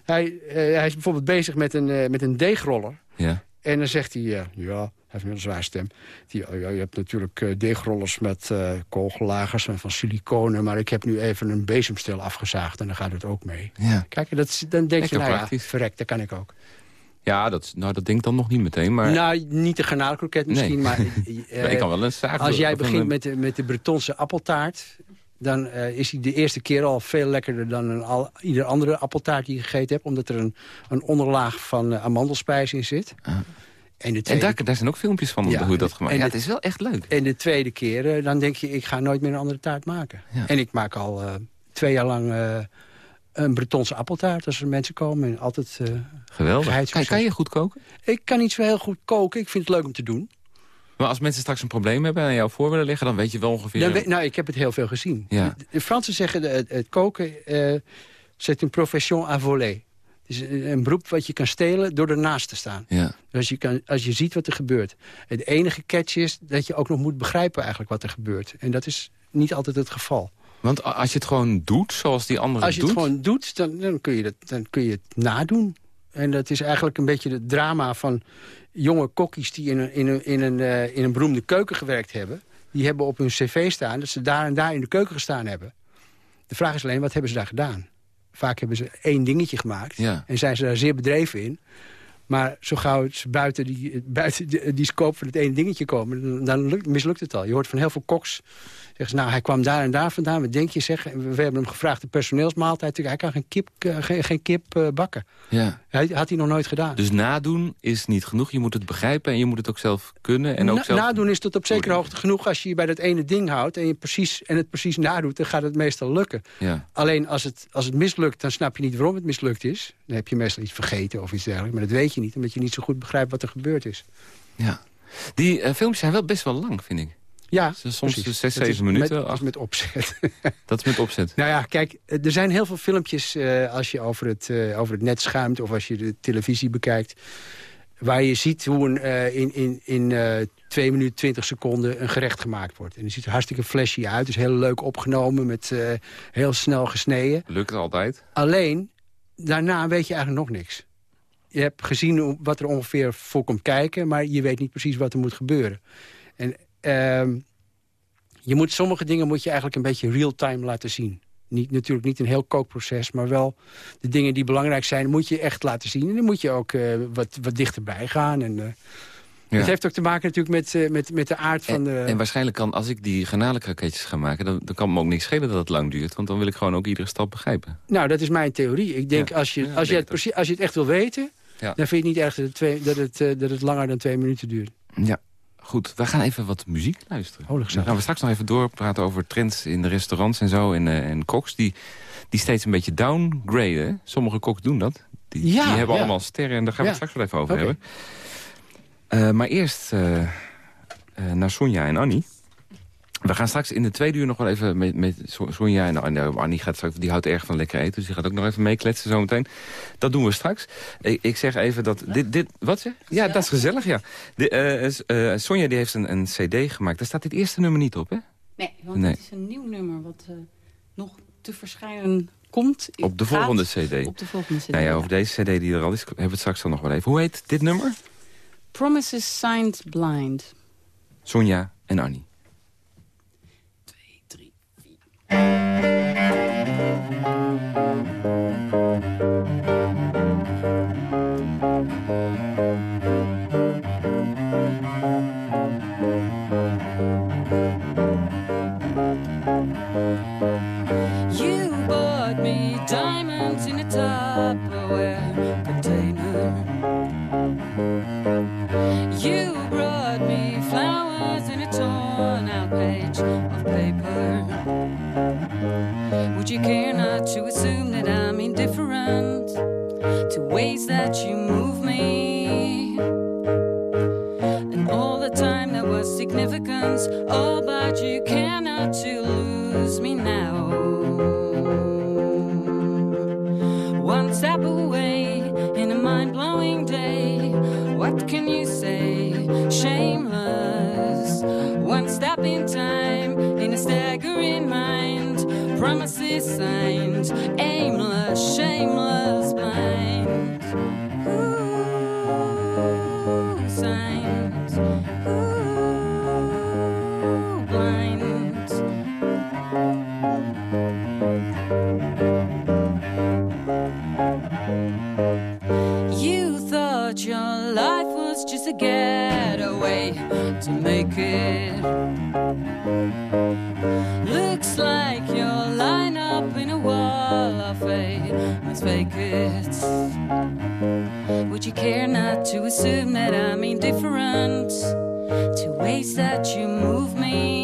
Hij, eh, hij is bijvoorbeeld bezig met een, eh, met een deegroller. Ja. En dan zegt hij, eh, ja, hij heeft een zwaar stem. Die, oh ja, je hebt natuurlijk deegrollers met eh kogellagers en van siliconen... maar ik heb nu even een bezemstil afgezaagd en dan gaat het ook mee. ja. Kijk, dat, dan denk Lekker je, nou ja, verrek, dat kan ik ook. Ja, dat, nou, dat denk ik dan nog niet meteen, maar... Nou, niet de garnalenkroket misschien, maar... uh, ik kan wel een zaag Als jij begint met de, met de Bretonse appeltaart... dan uh, is hij de eerste keer al veel lekkerder dan een al, ieder andere appeltaart die je gegeten hebt... omdat er een, een onderlaag van uh, amandelspijs in zit. Ah. En, de tweede... en daar, daar, zijn ook filmpjes van ja, hoe dat gemaakt Ja, het is wel echt leuk. En de tweede keer, dan denk je, ik ga nooit meer een andere taart maken. Ja. En ik maak al twee jaar lang een Bretonse appeltaart als er mensen komen. En altijd Geweldig. Kan, kan, je goed koken? Ik kan niet zo heel goed koken. Ik vind het leuk om te doen. Maar als mensen straks een probleem hebben en jou voor willen leggen... dan weet je wel ongeveer... Dan nou, ik heb het heel veel gezien. Ja. De Fransen zeggen het, het koken... Uh, c'est une profession à voler. Het is een, beroep wat je kan stelen door ernaast te staan. Ja. Dus als je, kan, als je ziet wat er gebeurt. Het enige catch is dat je ook nog moet begrijpen eigenlijk wat er gebeurt. En dat is niet altijd het geval. Want als je het gewoon doet, zoals die anderen Als je het gewoon doet, dan, dan, kun je dat, dan kun je het nadoen. En dat is eigenlijk een beetje het drama van jonge kokkies... die in een, in een, in een, uh, in een beroemde keuken gewerkt hebben. Die hebben op hun cv staan dat ze daar en daar in de keuken gestaan hebben. De vraag is alleen, wat hebben ze daar gedaan? Vaak hebben ze één dingetje gemaakt. En zijn ze daar zeer bedreven in. Maar zo gauw ze buiten die, buiten die, die scope van het ene dingetje komen... dan lukt, mislukt het al. Je hoort van heel veel koks Zeggen nou, hij kwam daar en daar vandaan. Wat denk je? Zeg, we, hebben hem gevraagd de personeelsmaaltijd. Hij kan geen kip, uh, geen, geen, kip uh, bakken. Ja. Hij, had hij nog nooit gedaan. Dus nadoen is niet genoeg. Je moet het begrijpen en je moet het ook zelf kunnen. En ook Na, zelf... Nadoen is tot op zekere hoogte genoeg. Als je je bij dat ene ding houdt en, je precies, en het precies nadoet... dan gaat het meestal lukken. Ja. Alleen als het, als het mislukt, dan snap je niet waarom het mislukt is. Dan heb je meestal iets vergeten of iets dergelijks. Maar dat weet je niet, omdat je niet zo goed begrijpt wat er gebeurd is. Ja. Die uh, filmpjes zijn wel best wel lang, vind ik. Ja, Soms precies. zes, zeven minuten. Met, dat is met opzet. dat is met opzet. Nou ja, kijk, er zijn heel veel filmpjes uh, als je over het, uh, over het net schuimt... of als je de televisie bekijkt... waar je ziet hoe een, uh, in, in, in 2 minuten 20 seconden een gerecht gemaakt wordt. En het ziet er hartstikke flashy uit. is heel leuk opgenomen, met heel snel gesneden. Lukt altijd. Alleen, daarna weet je eigenlijk nog niks. Je hebt gezien wat er ongeveer voor komt kijken... maar je weet niet precies wat er moet gebeuren. En je moet, sommige dingen moet je eigenlijk een beetje real-time laten zien. Niet, natuurlijk niet een heel kookproces, maar wel de dingen die belangrijk zijn... moet je echt laten zien. En dan moet je ook uh, wat, wat dichterbij gaan. En, uh, ja. Het heeft ook te maken natuurlijk met, uh, met, met de aard van de... En waarschijnlijk kan, als ik die garnalenkroketjes ga maken... Dan, dan kan me ook niks schelen dat het lang duurt. Want dan wil ik gewoon ook iedere stap begrijpen. Nou, dat is mijn theorie. Ik denk, ja. als, je, als, je het als je het echt wil weten... dan vind je het niet erg dat het, twee, dat, het, dat het langer dan twee minuten duurt. Ja, Goed, we gaan even wat muziek luisteren. Oh, dan gaan we straks nog even doorpraten over trends in de restaurants en zo. En, uh, en koks die, die steeds een beetje downgraden. Sommige koks doen dat. Die, ja, die hebben ja. allemaal sterren en daar gaan we ja. het straks wel even over okay. hebben. Uh, maar eerst uh, naar Sonja en Annie. We gaan straks in de tweede uur nog wel even met, met Sonja en nou, Annie gaat straks, die houdt erg van lekker eten. Dus die gaat ook nog even meekletsen zometeen. Dat doen we straks. Ik, ik zeg even dat dit, dit wat zeg? Ja, dat is gezellig, ja. De, uh, uh, Sonja die heeft een, een cd gemaakt. Daar staat dit eerste nummer niet op, hè? Nee, want nee. het is een nieuw nummer wat uh, nog te verschijnen komt. Op de volgende cd? Op de volgende cd, nou ja, over deze cd die er al is, hebben we het straks dan nog wel even. Hoe heet dit nummer? Promises Signed Blind. Sonja en Annie. Thank you. Would you care not to assume that I'm indifferent to ways that you move me?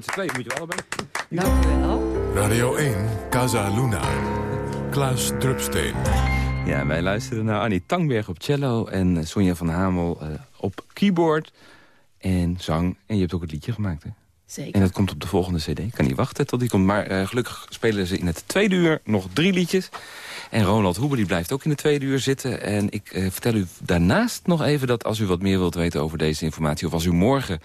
Met z'n tweeën, moet je wel allebei. Dank u wel. Radio 1, Casa Luna. Klaas Drupsteen. Ja, wij luisteren naar Annie Tangberg op cello... en Sonja van Hamel eh, op keyboard en zang. En je hebt ook het liedje gemaakt, hè? Zeker. En dat komt op de volgende cd. Ik kan niet wachten tot die komt. Maar eh, gelukkig spelen ze in het tweede uur nog drie liedjes. En Ronald Hoeber die blijft ook in de tweede uur zitten. En ik eh, vertel u daarnaast nog even dat als u wat meer wilt weten over deze informatie... of als u morgen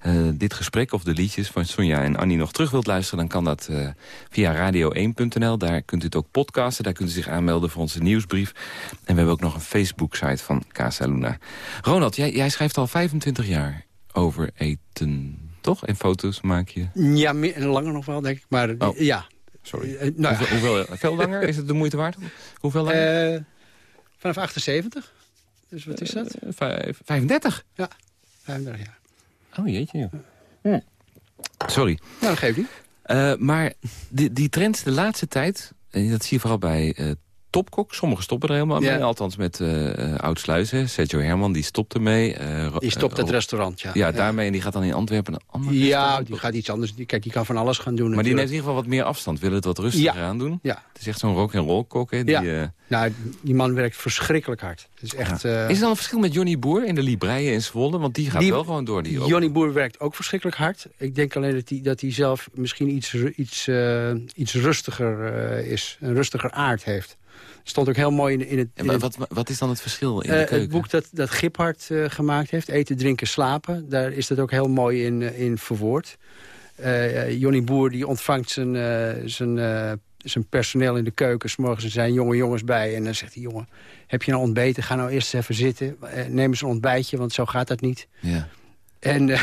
eh, dit gesprek of de liedjes van Sonja en Annie nog terug wilt luisteren... dan kan dat eh, via radio1.nl. Daar kunt u het ook podcasten. Daar kunt u zich aanmelden voor onze nieuwsbrief. En we hebben ook nog een Facebook-site van Casa Luna. Ronald, jij, jij schrijft al 25 jaar over eten, toch? En foto's maak je? Ja, meer, langer nog wel, denk ik. Maar Oh. ja. Sorry. Eh, nou, ja. Hoeveel, hoeveel, veel langer? Is het de moeite waard? Hoeveel langer? Eh, vanaf 78. Dus wat is dat? Vijf- 35? 35 jaar. Oh jeetje. joh. Sorry. Nou, dat geeft niet. Maar die, die trends de laatste tijd... en dat zie je vooral bij topkok. Sommigen stoppen er helemaal Ja. mee. Althans met eh eh, Oud-Sluis. hè. Sergio Herman, die stopt ermee. Eh, Ro- Die stopt eh, het restaurant, ja. Ja, daarmee. En die gaat dan in Antwerpen een ander Ja, restaurant. die gaat iets anders. Die, kijk, die kan van alles gaan doen Maar die neemt in ieder geval wat meer afstand. Wil het wat rustiger Ja. aan doen. Ja. Het is echt zo'n rock-and-roll kok. Hè, die, Ja. eh, Nou, die man werkt verschrikkelijk hard. Het is echt... eh, is er dan een verschil met Johnny Boer in de Libreien in Zwolle? Want die gaat Die- wel gewoon door. Die ook. Johnny Boer werkt ook verschrikkelijk hard. Ik denk alleen dat hij, dat hij zelf misschien iets, iets, eh, iets rustiger eh, is. Een rustiger aard heeft. Stond ook heel mooi in, in het... En in wat, wat is dan het verschil in Eh, de keuken? het boek dat, dat Giphart eh, gemaakt heeft, Eten, Drinken, Slapen... daar is dat ook heel mooi in, eh, in verwoord. Eh eh, Johnny Boer die ontvangt zijn, eh, zijn, eh, zijn personeel in de keuken... 's morgens er zijn jonge jongens bij en dan zegt hij... jongen, heb je nou ontbeten? Ga nou eerst eens even zitten. Eh, neem eens een ontbijtje, want zo gaat dat niet. Ja. En eh,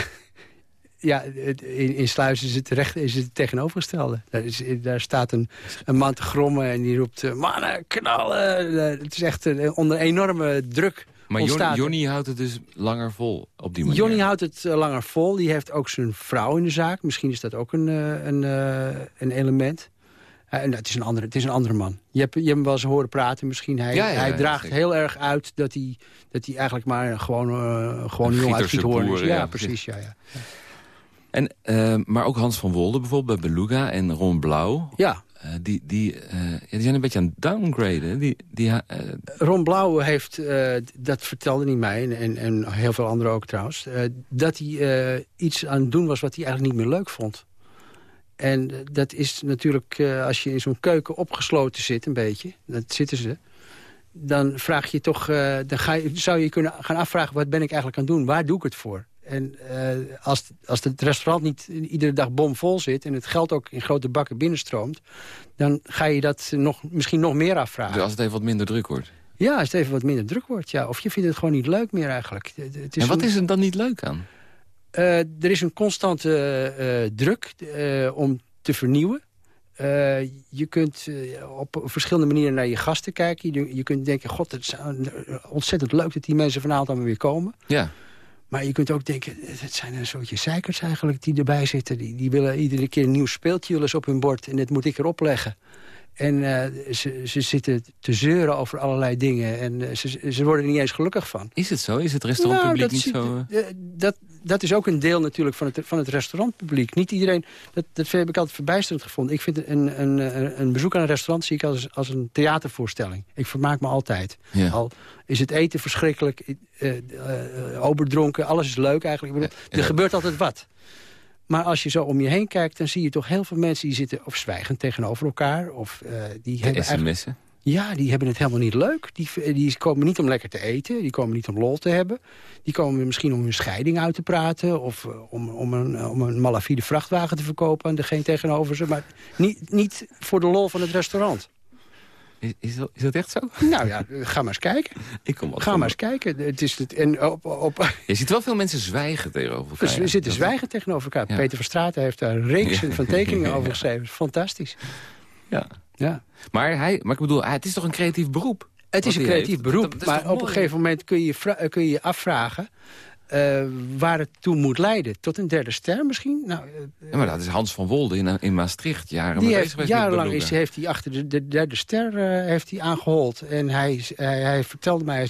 ja, in, in Sluis is het, recht, is het tegenovergestelde. Daar, is, daar staat een, een man te grommen en die roept... eh, mannen, knallen! Eh, het is echt onder enorme druk Maar Johnny, houdt het dus langer vol op die manier. Johnny houdt het eh, langer vol. Die heeft ook zijn vrouw in de zaak. Misschien is dat ook een, een, een element. En het, is een andere, het is een andere man. Je hebt, je hebt hem wel eens horen praten misschien. Hij, Ja, ja, hij draagt heel erg uit dat hij, dat hij eigenlijk maar gewoon, gewoon Een jongen uit Giethoorn is. ja, precies. Ja, ja. En, eh, maar ook Hans van Wolde bijvoorbeeld bij Beluga en Ron Blauw. ja, eh, die, die, eh, ja, die zijn een beetje aan het downgraden. Die, die, eh, Ron Blauw heeft, dat vertelde hij mij, en, en, heel veel anderen ook trouwens... dat hij iets aan het doen was wat hij eigenlijk niet meer leuk vond. En dat is natuurlijk, als je in zo'n keuken opgesloten zit een beetje... dat zitten ze... dan vraag je toch, dan ga je, zou je kunnen gaan afvragen... wat ben ik eigenlijk aan het doen, waar doe ik het voor? En eh, als, als het restaurant niet iedere dag bomvol zit... en het geld ook in grote bakken binnenstroomt... dan ga je dat nog, misschien nog meer afvragen. dus als het even wat minder druk wordt. Ja, als het even wat minder druk wordt. Ja. Of je vindt het gewoon niet leuk meer eigenlijk. Het- is en wat een- is er dan niet leuk aan? eh, er is een constante eh, druk om te vernieuwen. Je kunt op verschillende manieren naar je gasten kijken. Je, je kunt denken, god, het is ontzettend leuk dat die mensen vanavond allemaal weer komen. Ja. Maar je kunt ook denken, het zijn een soortje zeikers eigenlijk die erbij zitten. Die, die willen iedere keer een nieuw speeltje op hun bord. En dit moet ik erop leggen. En eh, ze, ze zitten te zeuren over allerlei dingen. En eh, ze, ze worden er niet eens gelukkig van. Is het zo? Is het restaurantpubliek Nou, niet zo... eh, dat, dat is ook een deel natuurlijk van het, van het restaurantpubliek. Niet iedereen, dat, dat heb ik altijd verbijsterend gevonden. Ik vind een, een, een, bezoek aan een restaurant zie ik als, als een theatervoorstelling. Ik vermaak me altijd. Ja. Al is het eten verschrikkelijk, oberdronken, alles is leuk eigenlijk. Ik bedoel. Er gebeurt altijd wat. Maar als je zo om je heen kijkt, dan zie je toch heel veel mensen... die zitten of zwijgend tegenover elkaar. Of eh, die de sms'en? ja, die hebben het helemaal niet leuk. Die, die komen niet om lekker te eten. Die komen niet om lol te hebben. Die komen misschien om hun scheiding uit te praten. Of eh, om, om, een, om een malafide vrachtwagen te verkopen aan degene tegenover ze. Maar niet, niet voor de lol van het restaurant. Is, is, dat, is dat echt zo? Nou ja, ga maar eens kijken. Ik kom Ga maar eens kijken. Het is het, en op, op, Je ziet wel veel mensen zwijgen tegenover elkaar. ja. zitten zwijgen tegenover elkaar. Ja. Peter van Straten heeft daar reeksen Ja. van tekeningen over geschreven. Fantastisch. Ja. Ja. Maar, hij, maar ik bedoel, het is toch een creatief beroep? Het is een creatief heeft. beroep, Dat- dat is maar op een gegeven moment kun je eh, kun je, je afvragen... eh, waar het toe moet leiden. Tot een derde ster misschien? Nou, eh, Ja, maar dat is Hans van Wolde in, in Maastricht. Jaren die heeft, jarenlang is, heeft hij achter de, de derde ster eh, heeft hij aangehold. En hij, hij, hij vertelde mij...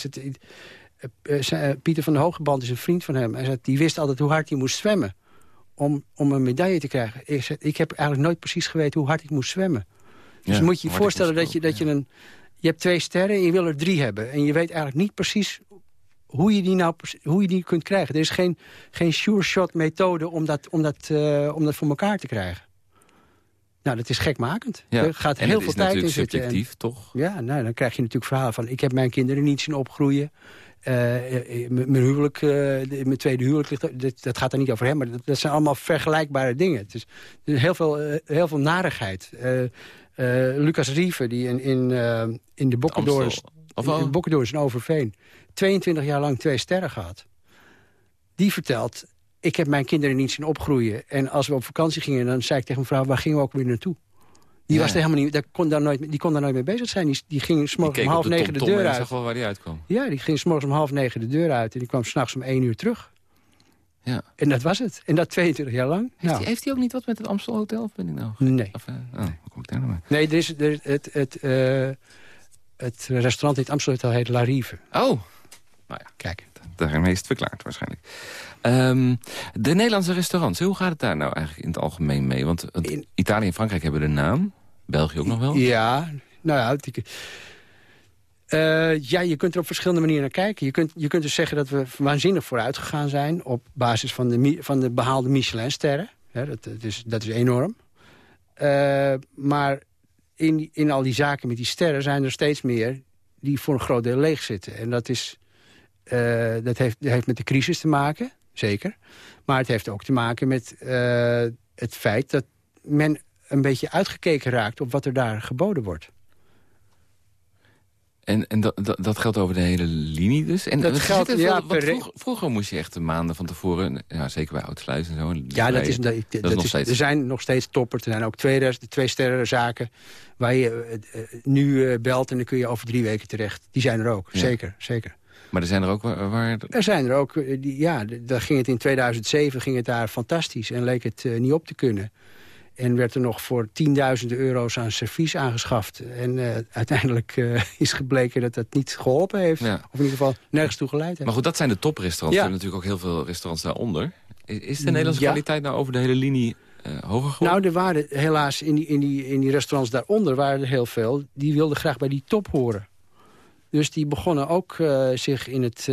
Eh, eh, zei, eh, Pieter van de Hogeband is een vriend van hem. Hij zei, die wist altijd hoe hard hij moest zwemmen. Om, om een medaille te krijgen. Ik, zei, ik heb eigenlijk nooit precies geweten hoe hard ik moest zwemmen. Dus Ja, moet je je voorstellen dat je, dat je een... Je hebt twee sterren en je wil er drie hebben. En je weet eigenlijk niet precies hoe je die nou hoe je die kunt krijgen. Er is geen, geen sure shot methode om dat, om, dat, eh, om dat voor elkaar te krijgen. Nou, dat is gekmakend. Ja. Er gaat heel veel is tijd in zitten. En- subjectief, toch? ja, nou, dan krijg je natuurlijk verhalen van... ik heb mijn kinderen niet zien opgroeien. Eh, eh, mijn huwelijk, mijn tweede huwelijk, ligt, dat, dat gaat er niet over hem. Maar dat, dat zijn allemaal vergelijkbare dingen. Het is, is heel, veel, heel veel narigheid. Lucas Rieven, die in, in, in de Bokkendoorns... Of in Bokkendoorns in Overveen... 22 jaar lang twee sterren gehad. Die vertelt... ik heb mijn kinderen niet zien opgroeien. En als we op vakantie gingen, dan zei ik tegen mijn vrouw... waar gingen we ook weer naartoe? Die, Ja. was er helemaal niet, daar kon daar nooit, die kon daar nooit mee bezig zijn. Die, die ging s'morgens om half negen de deur uit. zag wel waar die uitkwam. Ja, die ging s'morgens om half negen de deur uit. En die kwam s'nachts om één uur terug. Ja. En dat was het. En dat 22 jaar lang. Heeft, Nou, hij, heeft hij ook niet wat met het Amstel Hotel? Of ben ik nou? nee. Of, eh, oh, hoe kom ik daar nou mee? Nee, er is, er, het, het, eh, het restaurant in het Amsterdam heet La Rive. Oh, Kijk. daarmee is het verklaard waarschijnlijk. Ehm, de Nederlandse restaurants, hoe gaat het daar nou eigenlijk in het algemeen mee? Want In- Italië en Frankrijk hebben de naam. België ook nog wel. Ja, nou ja... Die, Eh, ja, je kunt er op verschillende manieren naar kijken. Je kunt, je kunt dus zeggen dat we waanzinnig vooruit gegaan zijn... op basis van de, van de behaalde Michelin-sterren. Ja, dat, dat, is, dat is enorm. Eh, maar in, in al die zaken met die sterren zijn er steeds meer... die voor een groot deel leeg zitten. En dat, is, eh, dat heeft, heeft met de crisis te maken, zeker. Maar het heeft ook te maken met eh, het feit... dat men een beetje uitgekeken raakt op wat er daar geboden wordt. En, en dat, dat, dat geldt over de hele linie dus? En Dat geldt, ja, re- vroeger, moest je echt de maanden van tevoren... Ja, zeker bij Oudsluis en zo. Ja, dat is, dat, dat nog is, steeds- er zijn nog steeds toppers. Er zijn ook twee, sterren zaken waar je eh, eh, nu eh, belt... en dan kun je over drie weken terecht. Die zijn er ook, Ja. zeker, zeker. Maar er zijn er ook waar... waar Er zijn er ook, die, ja, daar ging het in 2007 ging het daar fantastisch... en leek het niet op te kunnen. En werd er nog voor tienduizenden euro's aan servies aangeschaft. En eh, uiteindelijk eh, is gebleken dat dat niet geholpen heeft. Ja. Of in ieder geval nergens toe geleid heeft. Maar goed, dat zijn de toprestaurants. Ja. Er zijn natuurlijk ook heel veel restaurants daaronder. Is, is de Nederlandse Ja. kwaliteit nou over de hele linie eh, hoger geworden? Nou, er waren helaas in die, in, die, in die restaurants daaronder waren er heel veel... die wilden graag bij die top horen. Dus die begonnen ook zich in het,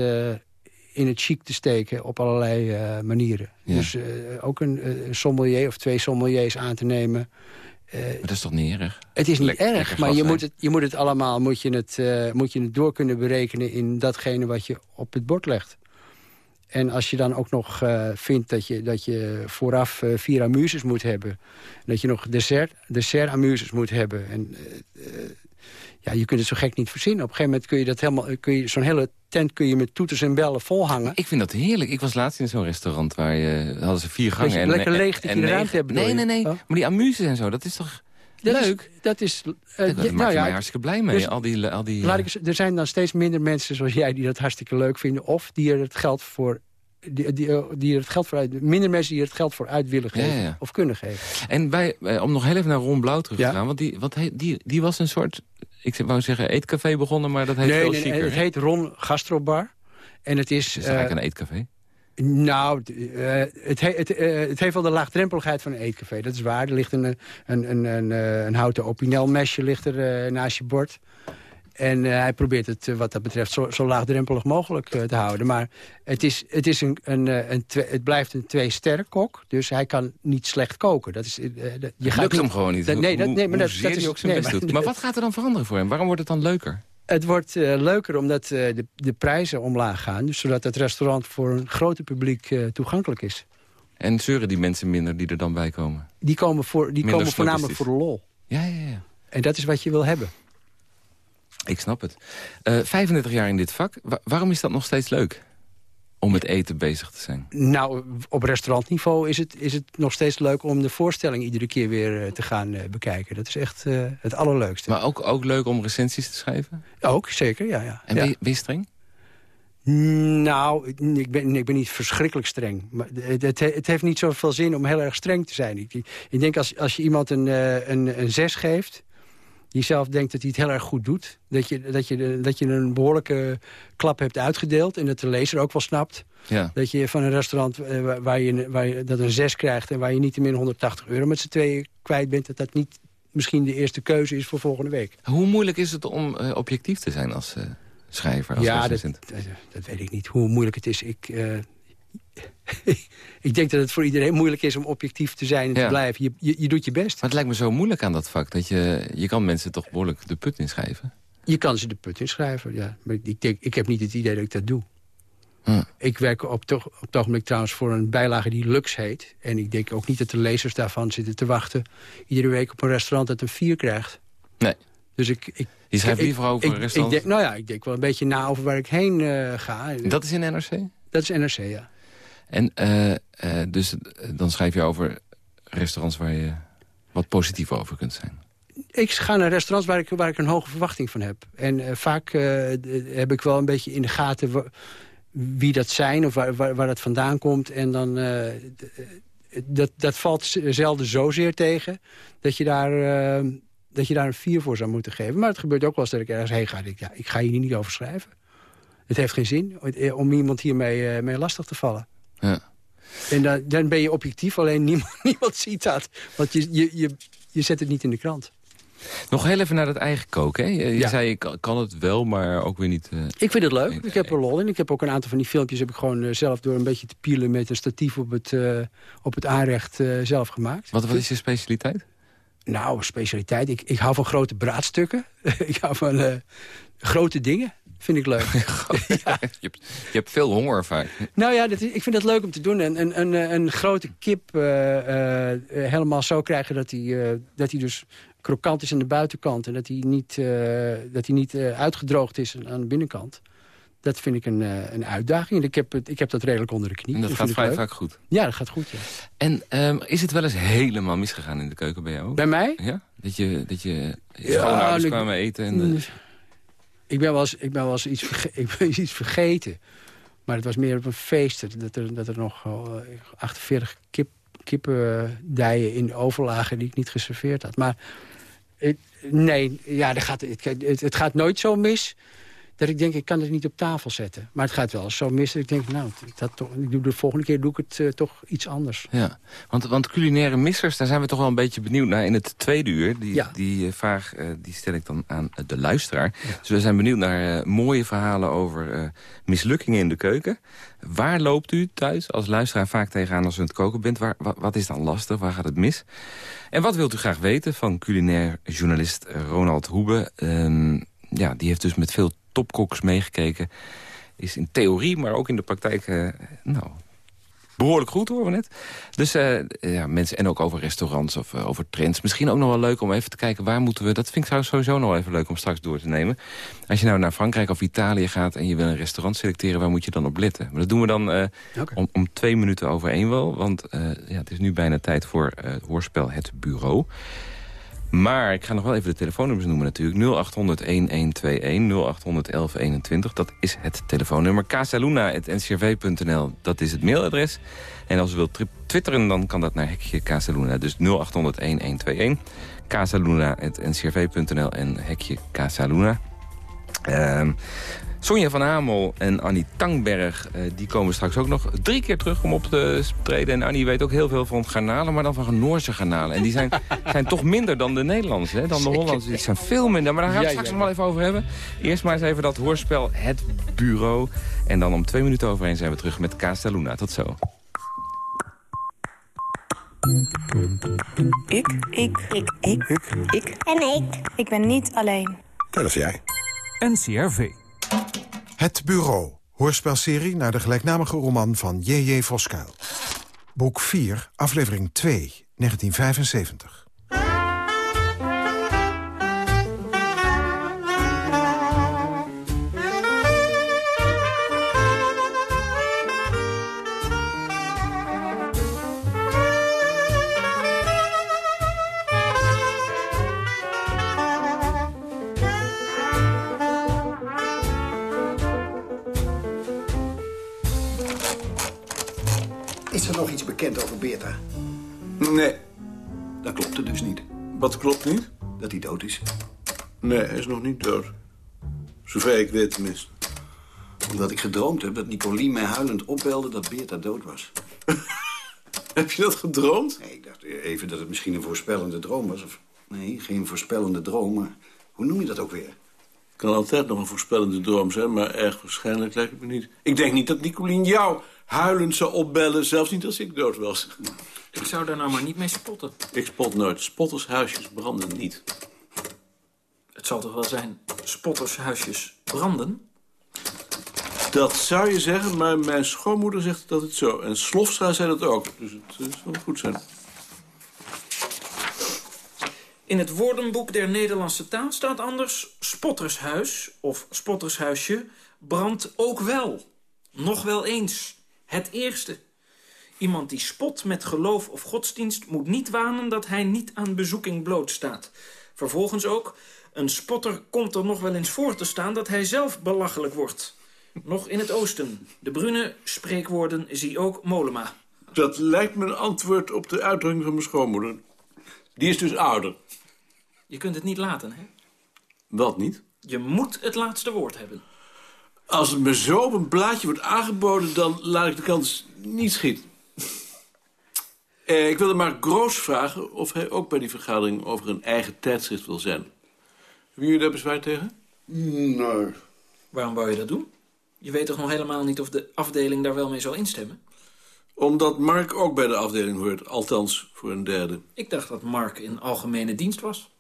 in het chic te steken op allerlei eh, manieren. Ja. Dus eh, ook een eh, sommelier of twee sommeliers aan te nemen. Maar dat is toch niet erg? het is niet Lek- erg, maar je moet, het, je moet het allemaal moet je het, moet je het door kunnen berekenen... in datgene wat je op het bord legt. En als je dan ook nog vindt dat je, dat je vooraf vier amuses moet hebben... dat je nog dessert, dessert amuses moet hebben... En, ja, je kunt het zo gek niet verzinnen. Op een gegeven moment kun je dat helemaal, kun je zo'n hele tent kun je met toeters en bellen volhangen. Ik vind dat heerlijk. Ik was laatst in zo'n restaurant waar je... hadden ze vier gangen. en, lekker leeg dat je de ruimte hebt, Nee, nee, nee. Maar die amuses en zo, dat is toch... Dat Leuk. Is, dat is... eh, Daar ja, je nou ja, hartstikke blij mee. dus- al die, al die, Laat ik eens, er zijn dan steeds minder mensen zoals jij die dat hartstikke leuk vinden. Of die er het geld voor. Die, die, eh, die er het geld voor uit, minder mensen die er het geld voor uit willen geven. ja, ja. Of kunnen geven. En bij, eh, om nog heel even naar Ron Blauw terug te gaan. Want die, wat die, die was een soort, ik wou zeggen eetcafé begonnen, maar dat heet nee, veel nee, chiquer. het heet Ron Gastrobar. En het is... Het is eh, eigenlijk een eetcafé. Nou, eh, het, he- het, eh, het heeft wel de laagdrempeligheid van een eetcafé. Dat is waar. Er ligt een, een, een, een, een houten opinelmesje ligt er, naast je bord. En eh, hij probeert het eh, wat dat betreft zo, zo laagdrempelig mogelijk eh, te houden. Maar het, is, het, is een, een, een twee- het blijft een twee-sterren kok. Dus hij kan niet slecht koken. Dat is, dat- je gaat lukt niet- hem gewoon niet. Dat- nee, dat- nee, maar dat- dat is- ook zijn nee, best maar- doet. Maar wat gaat er dan veranderen voor hem? Waarom wordt het dan leuker? Het wordt leuker omdat de, de prijzen omlaag gaan. Dus zodat het restaurant voor een groter publiek toegankelijk is. En zeuren die mensen minder die er dan bij komen? Die komen, voor, die Minder komen voornamelijk voor de lol. Ja, ja, ja. En dat is wat je wil hebben. Ik snap het. Eh 35 jaar in dit vak. Wa- waarom is dat nog steeds leuk? Om met eten bezig te zijn. Nou, op restaurantniveau is het, is het nog steeds leuk om de voorstelling iedere keer weer eh, te gaan eh, bekijken. Dat is echt eh, het allerleukste. Maar ook, ook leuk om recensies te schrijven? Ook, zeker, ja. ja. En ja. ben, je, ben je streng? Nou, ik- ben, ik ben niet verschrikkelijk streng. Maar het, het, heeft niet zoveel zin om heel erg streng te zijn. Ik, ik denk als, als je iemand een, eh, een, een zes geeft... die zelf denkt dat hij het heel erg goed doet... dat je, dat je, dat je een behoorlijke klap hebt uitgedeeld... en dat de lezer ook wel snapt... Ja. dat je van een restaurant eh, waar, je, waar je dat een zes krijgt... en waar je niet min 180 euro met z'n tweeën kwijt bent... dat dat niet misschien de eerste keuze is voor volgende week. Hoe moeilijk is het om eh, objectief te zijn als eh, schrijver? Als ja, dat, dat, dat weet ik niet, hoe moeilijk het is. Ik, ik denk dat het voor iedereen moeilijk is om objectief te zijn en Ja. te blijven. Je, je, je doet je best. Maar het lijkt me zo moeilijk aan dat vak. Dat je, je kan mensen toch behoorlijk de put inschrijven. Je kan ze de put inschrijven, ja. Maar ik, denk, ik heb niet het idee dat ik dat doe. Hm. Ik werk op, toch, op het ogenblik trouwens voor een bijlage die Lux heet. En ik denk ook niet dat de lezers daarvan zitten te wachten... iedere week op een restaurant dat een 4 krijgt. Nee. Dus ik... ik Je schrijft ik- liever over ik, ik restaurants. denk, Nou ja, ik denk wel een beetje na over waar ik heen eh, ga. Dat is in NRC? Dat is NRC, ja. En eh, eh, dus eh, dan schrijf je over restaurants waar je wat positief over kunt zijn. Ik ga naar restaurants waar ik, waar ik een hoge verwachting van heb. En vaak heb ik wel een beetje in de gaten wie dat zijn... of waar, waar, dat vandaan komt. En dan, eh, dat, dat valt zelden zozeer tegen... dat je, daar, dat je daar een vier voor zou moeten geven. Maar het gebeurt ook wel eens dat ik ergens heen ga. Ik, ja, ik ga hier niet over schrijven. Het heeft geen zin om iemand hiermee mee lastig te vallen. Ja. En dan, dan ben je objectief, alleen niemand, niemand ziet dat. Want je, je, je, je zet het niet in de krant. Nog heel even naar dat eigen koken. Hè? Je, Ja. zei, ik kan, het wel, maar ook weer niet... eh, Ik vind het leuk. Ik- heb er lol in. Ik heb ook een aantal van die filmpjes heb ik gewoon eh, zelf door een beetje te pielen met een statief op het, eh, op het aanrecht zelf gemaakt. wat, wat is je specialiteit? Nou, specialiteit. Ik, ik hou van grote braadstukken. ik hou van grote dingen. Vind ik leuk. je, hebt, je hebt veel honger vaak. nou ja, dat ik vind het leuk om te doen. En een, een, een, een grote kip eh, eh, eh, helemaal zo krijgen dat hij eh, dat hij dus krokant is aan de buitenkant. En dat hij niet, eh, dat hij niet eh, uitgedroogd is aan de binnenkant. Dat vind ik een, eh, een uitdaging. En ik heb, ik heb dat redelijk onder de knie. En dat gaat vrij vaak goed. Ja, dat gaat goed, ja. En ehm, is het wel eens helemaal misgegaan in de keuken bij jou? Bij mij? Ja? Dat je, dat je, Ja, kwamen eten en... de- Ik ben wel eens, ik ben wel iets, ik ben iets vergeten. Maar het was meer op een feest. Dat er, dat er nog eh, 48 kip, kippendijen in oven lagen die ik niet geserveerd had. Maar nee, ja, dat gaat, het, het gaat nooit zo mis dat ik denk, ik kan het niet op tafel zetten. Maar het gaat wel zo mis dat ik denk, nou, dat toch, ik doe de volgende keer doe ik het eh, toch iets anders. Ja, want, want culinaire missers, daar zijn we toch wel een beetje benieuwd naar in het tweede uur. Die, Ja. die eh, vraag eh, die stel ik dan aan de luisteraar. Dus we zijn benieuwd naar mooie verhalen over mislukkingen in de keuken. Waar loopt u thuis als luisteraar vaak tegenaan als u aan het koken bent? Waar, wa- wat is dan lastig? Waar gaat het mis? En wat wilt u graag weten van culinair journalist Ronald Hoebe? Ehm, ja, die heeft dus met veel topkoks meegekeken. Is in theorie, maar ook in de praktijk... eh, nou, behoorlijk goed, horen we net. Dus eh, ja, mensen, en ook over restaurants of eh, over trends. Misschien ook nog wel leuk om even te kijken waar moeten we... Dat vind ik trouwens sowieso nog wel even leuk om straks door te nemen. Als je nou naar Frankrijk of Italië gaat en je wil een restaurant selecteren... waar moet je dan op letten? Maar dat doen we dan om, om twee minuten over één wel. Want ja, het is nu bijna tijd voor het hoorspel Het Bureau. Maar ik ga nog wel even de telefoonnummers noemen natuurlijk. 0800-1121, 0800-1121, dat is het telefoonnummer. casaluna.ncrv.nl, dat is het mailadres. En als u wilt twitteren, dan kan dat naar hekje Casaluna. Dus 0800-1121, casaluna.ncrv.nl en hekje Casaluna. Ehm Sonja van Hamel en Annie Tangberg uh, die komen straks ook nog drie keer terug om op te treden. En Annie weet ook heel veel van garnalen, maar dan van Noorse garnalen. En die zijn, zijn toch minder dan de Nederlandse, hè, dan de Hollandse. Die zijn veel minder, maar daar gaan we het straks nog wel even over hebben. Eerst maar eens even dat hoorspel Het Bureau. En dan om twee minuten overheen zijn we terug met Casa Luna. Tot zo. Ik. Ik. Ik. Ik. Ik. Ik. En ik. Ik ben niet alleen. Dat is jij. NCRV. Het Bureau, hoorspelserie naar de gelijknamige roman van J.J. Voskuil. Boek 4, aflevering 2, 1975. Bekend over Beerta? Nee. Dat klopt het dus niet. Wat klopt niet? Dat hij dood is. Nee, hij is nog niet dood. Zover ik weet tenminste. Omdat ik gedroomd heb dat Nicolien mij huilend opbelde dat Beerta dood was. heb je dat gedroomd? Nee, ik dacht even dat het misschien een voorspellende droom was. Of, nee, geen voorspellende droom, maar hoe noem je dat ook weer? Kan altijd nog een voorspellende droom zijn, maar erg waarschijnlijk lijkt het me niet. Ik denk niet dat Nicolien jou huilend zou opbellen, zelfs niet als ik dood was. Ik zou daar nou maar niet mee spotten. Ik spot nooit. Spottershuisjes branden niet. Het zal toch wel zijn, spottershuisjes branden? Dat zou je zeggen, maar mijn schoonmoeder zegt dat het zo. En Slofstra zei dat ook, dus het uh, zal goed zijn. In het woordenboek der Nederlandse taal staat anders... spottershuis of spottershuisje brandt ook wel. Nog wel eens. Het eerste. Iemand die spot met geloof of godsdienst moet niet wanen dat hij niet aan bezoeking blootstaat. Vervolgens ook, een spotter komt er nog wel eens voor te staan dat hij zelf belachelijk wordt. Nog in het oosten. De brune spreekwoorden zie ook Molema. Dat lijkt me een antwoord op de uitdrukking van mijn schoonmoeder. Die is dus ouder. Je kunt het niet laten, hè? Wat niet? Je moet het laatste woord hebben. Als het me zo op een blaadje wordt aangeboden... dan laat ik de kans niet schieten. Eh, ik wilde maar Groos vragen of hij ook bij die vergadering... over een eigen tijdschrift wil zijn. Hebben jullie daar bezwaar tegen? Nee. Waarom wou je dat doen? Je weet toch nog helemaal niet of de afdeling daar wel mee zal instemmen? Omdat Mark ook bij de afdeling hoort, althans voor een derde. Ik dacht dat Mark in algemene dienst was.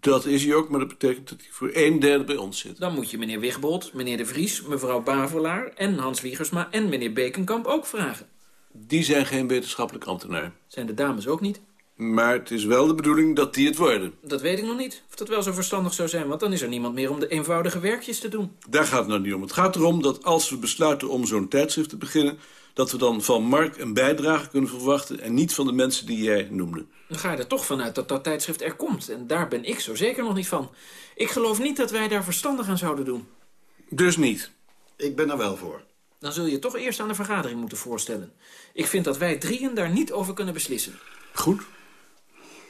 Dat is hij ook, maar dat betekent dat hij voor een derde bij ons zit. Dan moet je meneer Wigbold, meneer De Vries, mevrouw Bavelaar... en Hans Wiegersma en meneer Bekenkamp ook vragen. Die zijn geen wetenschappelijk ambtenaar. Zijn de dames ook niet? Maar het is wel de bedoeling dat die het worden. Dat weet ik nog niet. Of dat wel zo verstandig zou zijn, want dan is er niemand meer om de eenvoudige werkjes te doen. Daar gaat het nou niet om. Het gaat erom dat als we besluiten om zo'n tijdschrift te beginnen... dat we dan van Mark een bijdrage kunnen verwachten... en niet van de mensen die jij noemde. Dan ga je er toch vanuit dat dat tijdschrift er komt. En daar ben ik zo zeker nog niet van. Ik geloof niet dat wij daar verstandig aan zouden doen. Dus niet? Ik ben er wel voor. Dan zul je toch eerst aan de vergadering moeten voorstellen. Ik vind dat wij drieën daar niet over kunnen beslissen. Goed.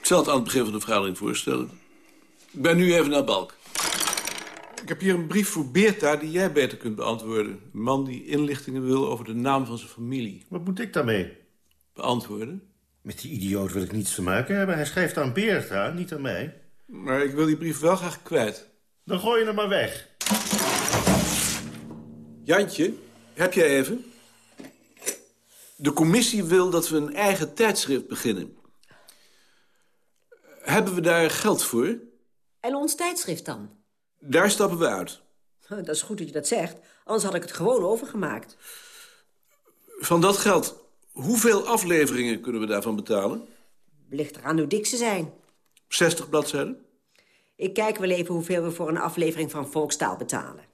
Ik zal het aan het begin van de vergadering voorstellen. Ik ben nu even naar Balk. Ik heb hier een brief voor Beerta die jij beter kunt beantwoorden. Een man die inlichtingen wil over de naam van zijn familie. Wat moet ik daarmee? Beantwoorden. Met die idioot wil ik niets te maken hebben. Hij schrijft aan Beerta, niet aan mij. Maar ik wil die brief wel graag kwijt. Dan gooi je hem maar weg. Jantje, heb jij even? De commissie wil dat we een eigen tijdschrift beginnen. Hebben we daar geld voor? En ons tijdschrift dan? Daar stappen we uit. Dat is goed dat je dat zegt, anders had ik het gewoon overgemaakt. Van dat geld, hoeveel afleveringen kunnen we daarvan betalen? Ligt eraan hoe dik ze zijn. 60 bladzijden? Ik kijk wel even hoeveel we voor een aflevering van Volkstaal betalen.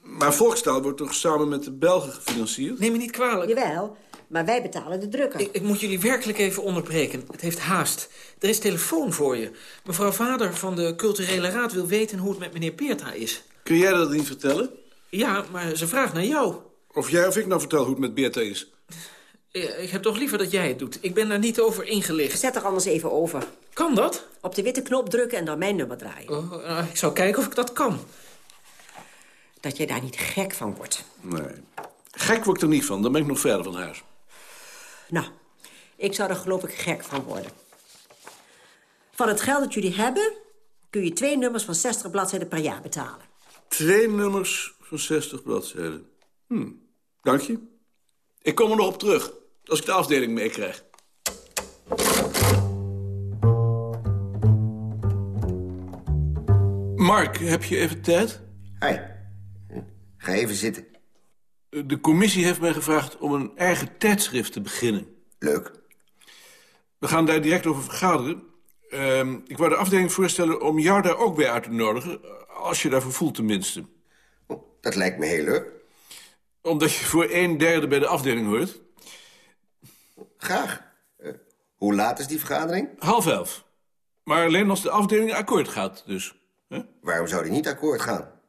Maar Volkstaal wordt toch samen met de Belgen gefinancierd? Neem me niet kwalijk. Jawel, Maar wij betalen de drukker. Ik, ik moet jullie werkelijk even onderbreken. Het heeft haast. Er is telefoon voor je. Mevrouw Vader van de Culturele Raad wil weten hoe het met meneer Peerta is. Kun jij dat niet vertellen? Ja, maar ze vraagt naar jou. Of jij of ik nou vertel hoe het met Beerta is? Eh, Ik heb toch liever dat jij het doet. Ik ben daar niet over ingelicht. Zet er anders even over. Kan dat? Op de witte knop drukken en dan mijn nummer draaien. Oh, nou, ik zou kijken of ik dat kan. Dat jij daar niet gek van wordt. Nee. Gek word ik er niet van, dan ben ik nog verder van huis. Nou, ik zou er geloof ik gek van worden. Van het geld dat jullie hebben... kun je twee nummers van 60 bladzijden per jaar betalen. Twee nummers van 60 bladzijden. Hm, dank je. Ik kom er nog op terug, als ik de afdeling meekrijg. Mark, heb je even tijd? Hi. Ga even zitten. De commissie heeft mij gevraagd om een eigen tijdschrift te beginnen. Leuk. We gaan daar direct over vergaderen. Ehm, ik wou de afdeling voorstellen om jou daar ook bij uit te nodigen... als je daarvoor voelt tenminste. Dat lijkt me heel leuk. Omdat je voor een derde bij de afdeling hoort. Graag. Eh, hoe laat is die vergadering? Half elf. Maar alleen als de afdeling akkoord gaat, dus. Hè? Waarom zou die niet akkoord gaan?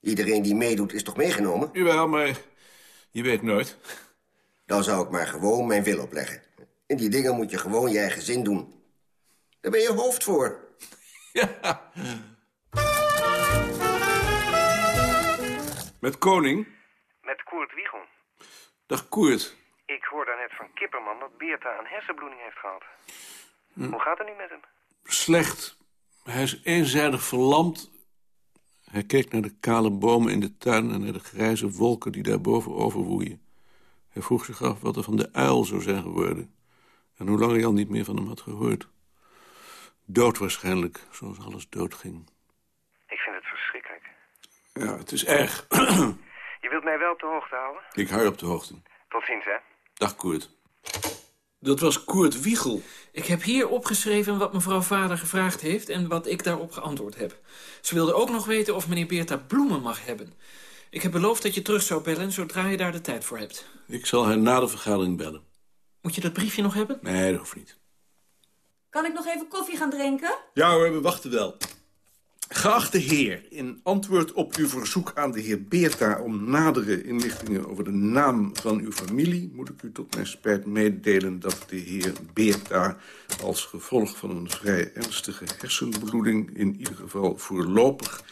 Iedereen die meedoet is toch meegenomen? Jawel, maar je weet nooit. Dan zou ik maar gewoon mijn wil opleggen. In die dingen moet je gewoon je eigen zin doen. Daar ben je hoofd voor. Ja. Met Koning. Met Koert Wiegel. Dag Koert. Ik hoor daarnet van Kipperman dat Beerta een hersenbloeding heeft gehad. Hm. Hoe gaat het nu met hem? Slecht. Hij is eenzijdig verlamd. Hij keek naar de kale bomen in de tuin... en naar de grijze wolken die daarboven overwoeien. Hij vroeg zich af wat er van de uil zou zijn geworden. En hoe lang hij al niet meer van hem had gehoord. Dood waarschijnlijk, zoals alles doodging. Ik vind het verschrikkelijk. Ja, het is erg. Je wilt mij wel op de hoogte houden? Ik hou je op de hoogte. Tot ziens, hè? Dag Koert. Dat was Koert Wiegel. Ik heb hier opgeschreven wat mevrouw Vader gevraagd heeft... en wat ik daarop geantwoord heb. Ze wilde ook nog weten of meneer Beerta bloemen mag hebben. Ik heb beloofd dat je terug zou bellen zodra je daar de tijd voor hebt. Ik zal haar na de vergadering bellen. Moet je dat briefje nog hebben? Nee, dat hoeft niet. Kan ik nog even koffie gaan drinken? Ja hoor, we wachten wel. Geachte heer, in antwoord op uw verzoek aan de heer Beerta... om nadere inlichtingen over de naam van uw familie... moet ik u tot mijn spijt meedelen dat de heer Beerta... als gevolg van een vrij ernstige hersenbloeding... in ieder geval voorlopig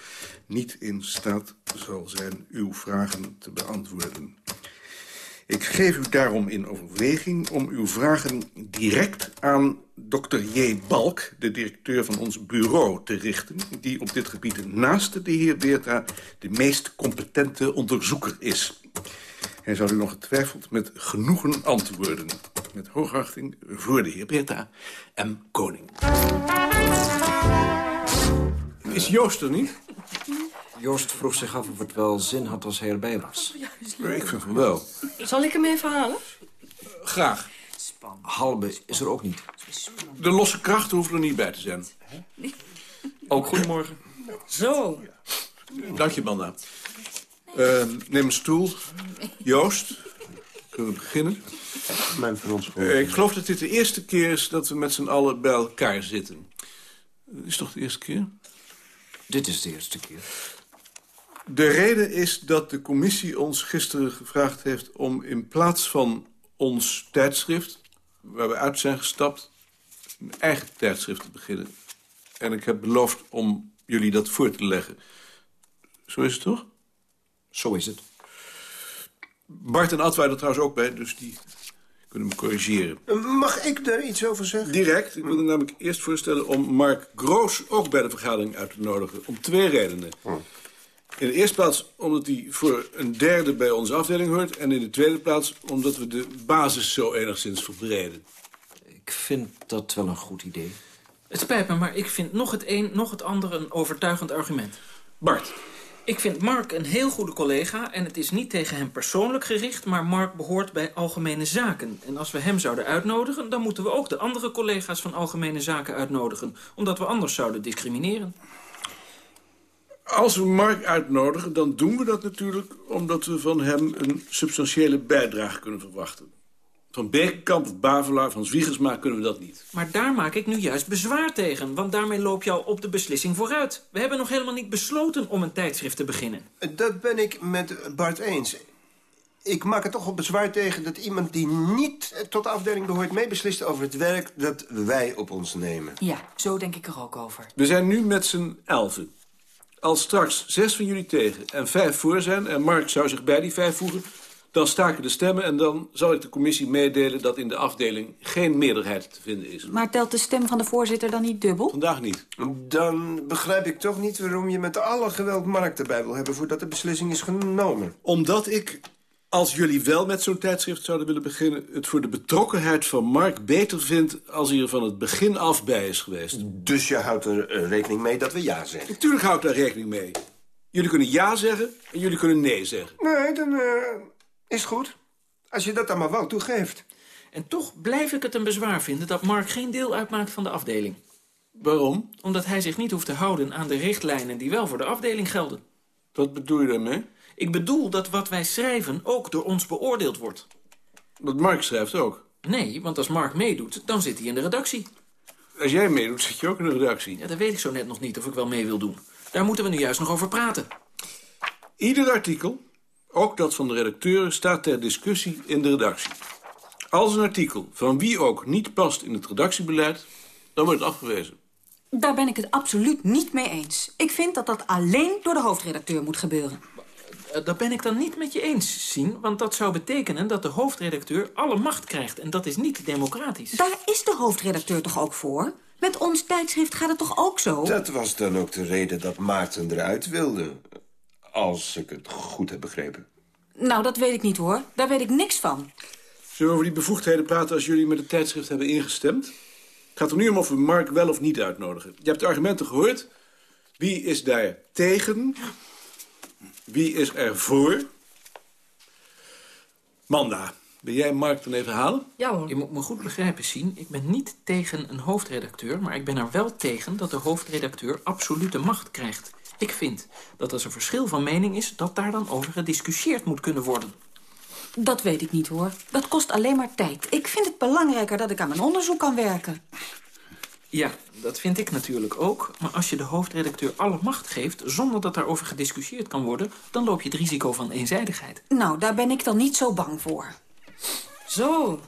niet in staat zal zijn uw vragen te beantwoorden. Ik geef u daarom in overweging om uw vragen direct aan Dr. J. Balk, de directeur van ons bureau, te richten... die op dit gebied naast de heer Beerta de meest competente onderzoeker is. Hij zal u nog getwijfeld met genoegen antwoorden. Met hoogachting voor de heer Beerta M. Koning. Is Joost er niet? Joost vroeg zich af of het wel zin had als hij erbij was. Ik vind van wel. Zal ik hem even halen? Graag. Halbe is er ook niet. De losse krachten hoeven er niet bij te zijn. Ook goedemorgen. Zo. Dank je, Manda. Eh, neem een stoel. Joost, kunnen we beginnen? Mijn verontschuldiging. Ik geloof dat dit de eerste keer is dat we met z'n allen bij elkaar zitten. Is toch de eerste keer? Dit is de eerste keer. De reden is dat de commissie ons gisteren gevraagd heeft... om in plaats van ons tijdschrift, waar we uit zijn gestapt... een eigen tijdschrift te beginnen. En ik heb beloofd om jullie dat voor te leggen. Zo is het toch? Zo is het. Bart en Ad waren er trouwens ook bij, dus die kunnen me corrigeren. Mag ik daar iets over zeggen? Direct. Ik wilde namelijk eerst voorstellen om Mark Groos ook bij de vergadering uit te nodigen. Om twee redenen. In de eerste plaats omdat hij voor een derde bij onze afdeling hoort. En in de tweede plaats omdat we de basis zo enigszins verbreden. Ik vind dat wel een goed idee. Het spijt me, maar ik vind nog het een, nog het ander een overtuigend argument. Bart. Ik vind Mark een heel goede collega en het is niet tegen hem persoonlijk gericht... maar Mark behoort bij Algemene Zaken. En als we hem zouden uitnodigen, dan moeten we ook de andere collega's van Algemene Zaken uitnodigen. Omdat we anders zouden discrimineren. Als we Mark uitnodigen, dan doen we dat natuurlijk... omdat we van hem een substantiële bijdrage kunnen verwachten. Van Bekenkamp of Bavelaar, van Zwiegersma kunnen we dat niet. Maar daar maak ik nu juist bezwaar tegen, want daarmee loop je al op de beslissing vooruit. We hebben nog helemaal niet besloten om een tijdschrift te beginnen. Dat ben ik met Bart eens. Ik maak er toch op bezwaar tegen dat iemand die niet tot de afdeling behoort... meebeslist over het werk dat wij op ons nemen. Ja, zo denk ik er ook over. We zijn nu met z'n elfen. Als straks zes van jullie tegen en vijf voor zijn... en Mark zou zich bij die vijf voegen... dan staken de stemmen en dan zal ik de commissie meedelen... dat in de afdeling geen meerderheid te vinden is. Maar telt de stem van de voorzitter dan niet dubbel? Vandaag niet. Dan begrijp ik toch niet waarom je met alle geweld Mark erbij wil hebben... voordat de beslissing is genomen. Omdat ik, als jullie wel met zo'n tijdschrift zouden willen beginnen... het voor de betrokkenheid van Mark beter vind... als hij er van het begin af bij is geweest. Dus je houdt er eh, rekening mee dat we ja zeggen? Natuurlijk houd ik daar rekening mee. Jullie kunnen ja zeggen en jullie kunnen nee zeggen. Nee, dan eh, is goed. Als je dat dan maar wel toegeeft. En toch blijf ik het een bezwaar vinden dat Mark geen deel uitmaakt van de afdeling. Waarom? Omdat hij zich niet hoeft te houden aan de richtlijnen die wel voor de afdeling gelden. Wat bedoel je daarmee? Ik bedoel dat wat wij schrijven ook door ons beoordeeld wordt. Wat Mark schrijft ook. Nee, want als Mark meedoet, dan zit hij in de redactie. Als jij meedoet, zit je ook in de redactie. Ja, dat weet ik zo net nog niet of ik wel mee wil doen. Daar moeten we nu juist nog over praten. Ieder artikel, ook dat van de redacteuren, staat ter discussie in de redactie. Als een artikel van wie ook niet past in het redactiebeleid, dan wordt het afgewezen. Daar ben ik het absoluut niet mee eens. Ik vind dat dat alleen door de hoofdredacteur moet gebeuren. Eh, Dat ben ik dan niet met je eens, Sien. Want dat zou betekenen dat de hoofdredacteur alle macht krijgt. En dat is niet democratisch. Daar is de hoofdredacteur toch ook voor? Met ons tijdschrift gaat het toch ook zo? Dat was dan ook de reden dat Maarten eruit wilde. Als ik het goed heb begrepen. Nou, dat weet ik niet hoor. Daar weet ik niks van. Zullen we over die bevoegdheden praten als jullie met het tijdschrift hebben ingestemd? Het gaat er nu om of we Mark wel of niet uitnodigen. Je hebt de argumenten gehoord. Wie is daar tegen? Wie is er voor? Manda, wil jij Mark dan even halen? Ja hoor. Je moet me goed begrijpen, Sien. Ik ben niet tegen een hoofdredacteur... maar ik ben er wel tegen dat de hoofdredacteur absolute macht krijgt. Ik vind dat als er verschil van mening is... dat daar dan over gediscussieerd moet kunnen worden. Dat weet ik niet hoor. Dat kost alleen maar tijd. Ik vind het belangrijker dat ik aan mijn onderzoek kan werken. Ja, dat vind ik natuurlijk ook. Maar als je de hoofdredacteur alle macht geeft... zonder dat daarover gediscussieerd kan worden... dan loop je het risico van eenzijdigheid. Nou, daar ben ik dan niet zo bang voor. Zo.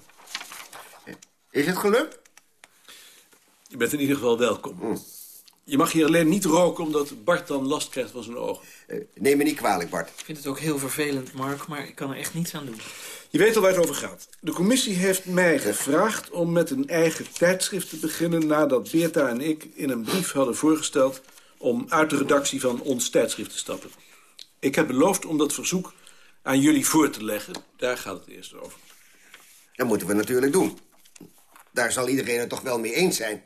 Is het gelukt? Je bent in ieder geval welkom. Je mag hier alleen niet roken omdat Bart dan last krijgt van zijn ogen. Eh, neem me niet kwalijk, Bart. Ik vind het ook heel vervelend, Mark, maar ik kan er echt niets aan doen. Je weet al waar het over gaat. De commissie heeft mij gevraagd om met een eigen tijdschrift te beginnen... nadat Beerta en ik in een brief hadden voorgesteld... om uit de redactie van ons tijdschrift te stappen. Ik heb beloofd om dat verzoek aan jullie voor te leggen. Daar gaat het eerst over. Dat moeten we natuurlijk doen. Daar zal iedereen het toch wel mee eens zijn.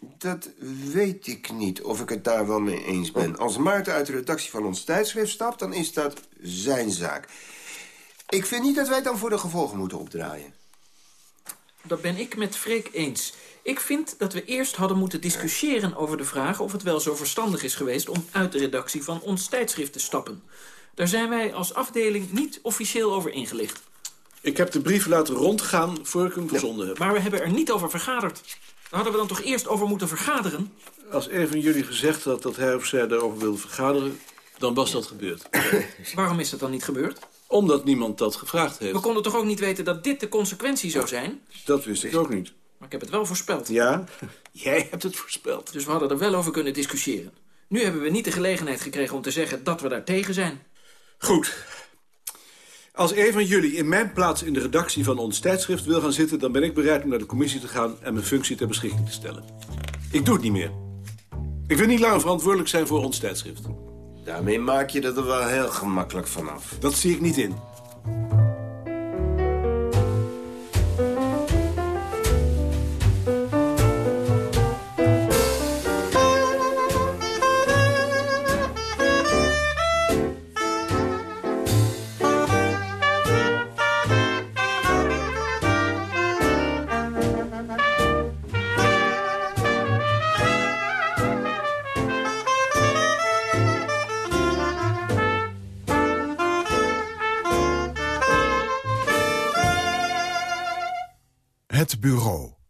Dat weet ik niet of ik het daar wel mee eens ben. Als Maarten uit de redactie van ons tijdschrift stapt... dan is dat zijn zaak. Ik vind niet dat wij dan voor de gevolgen moeten opdraaien. Dat ben ik met Freek eens. Ik vind dat we eerst hadden moeten discussiëren over de vraag... of het wel zo verstandig is geweest om uit de redactie van ons tijdschrift te stappen. Daar zijn wij als afdeling niet officieel over ingelicht. Ik heb de brief laten rondgaan voor ik hem verzonden heb. Maar we hebben er niet over vergaderd. Daar hadden we dan toch eerst over moeten vergaderen? Als een van jullie gezegd had dat hij of zij daarover wilde vergaderen... dan was dat gebeurd. Waarom is dat dan niet gebeurd? Omdat niemand dat gevraagd heeft. We konden toch ook niet weten dat dit de consequentie zou zijn? Dat wist ik ook niet. Maar ik heb het wel voorspeld. Ja, jij hebt het voorspeld. Dus we hadden er wel over kunnen discussiëren. Nu hebben we niet de gelegenheid gekregen om te zeggen dat we daar tegen zijn. Goed. Als een van jullie in mijn plaats in de redactie van ons tijdschrift wil gaan zitten... dan ben ik bereid om naar de commissie te gaan en mijn functie ter beschikking te stellen. Ik doe het niet meer. Ik wil niet langer verantwoordelijk zijn voor ons tijdschrift. Daarmee maak je er wel heel gemakkelijk vanaf. Dat zie ik niet in.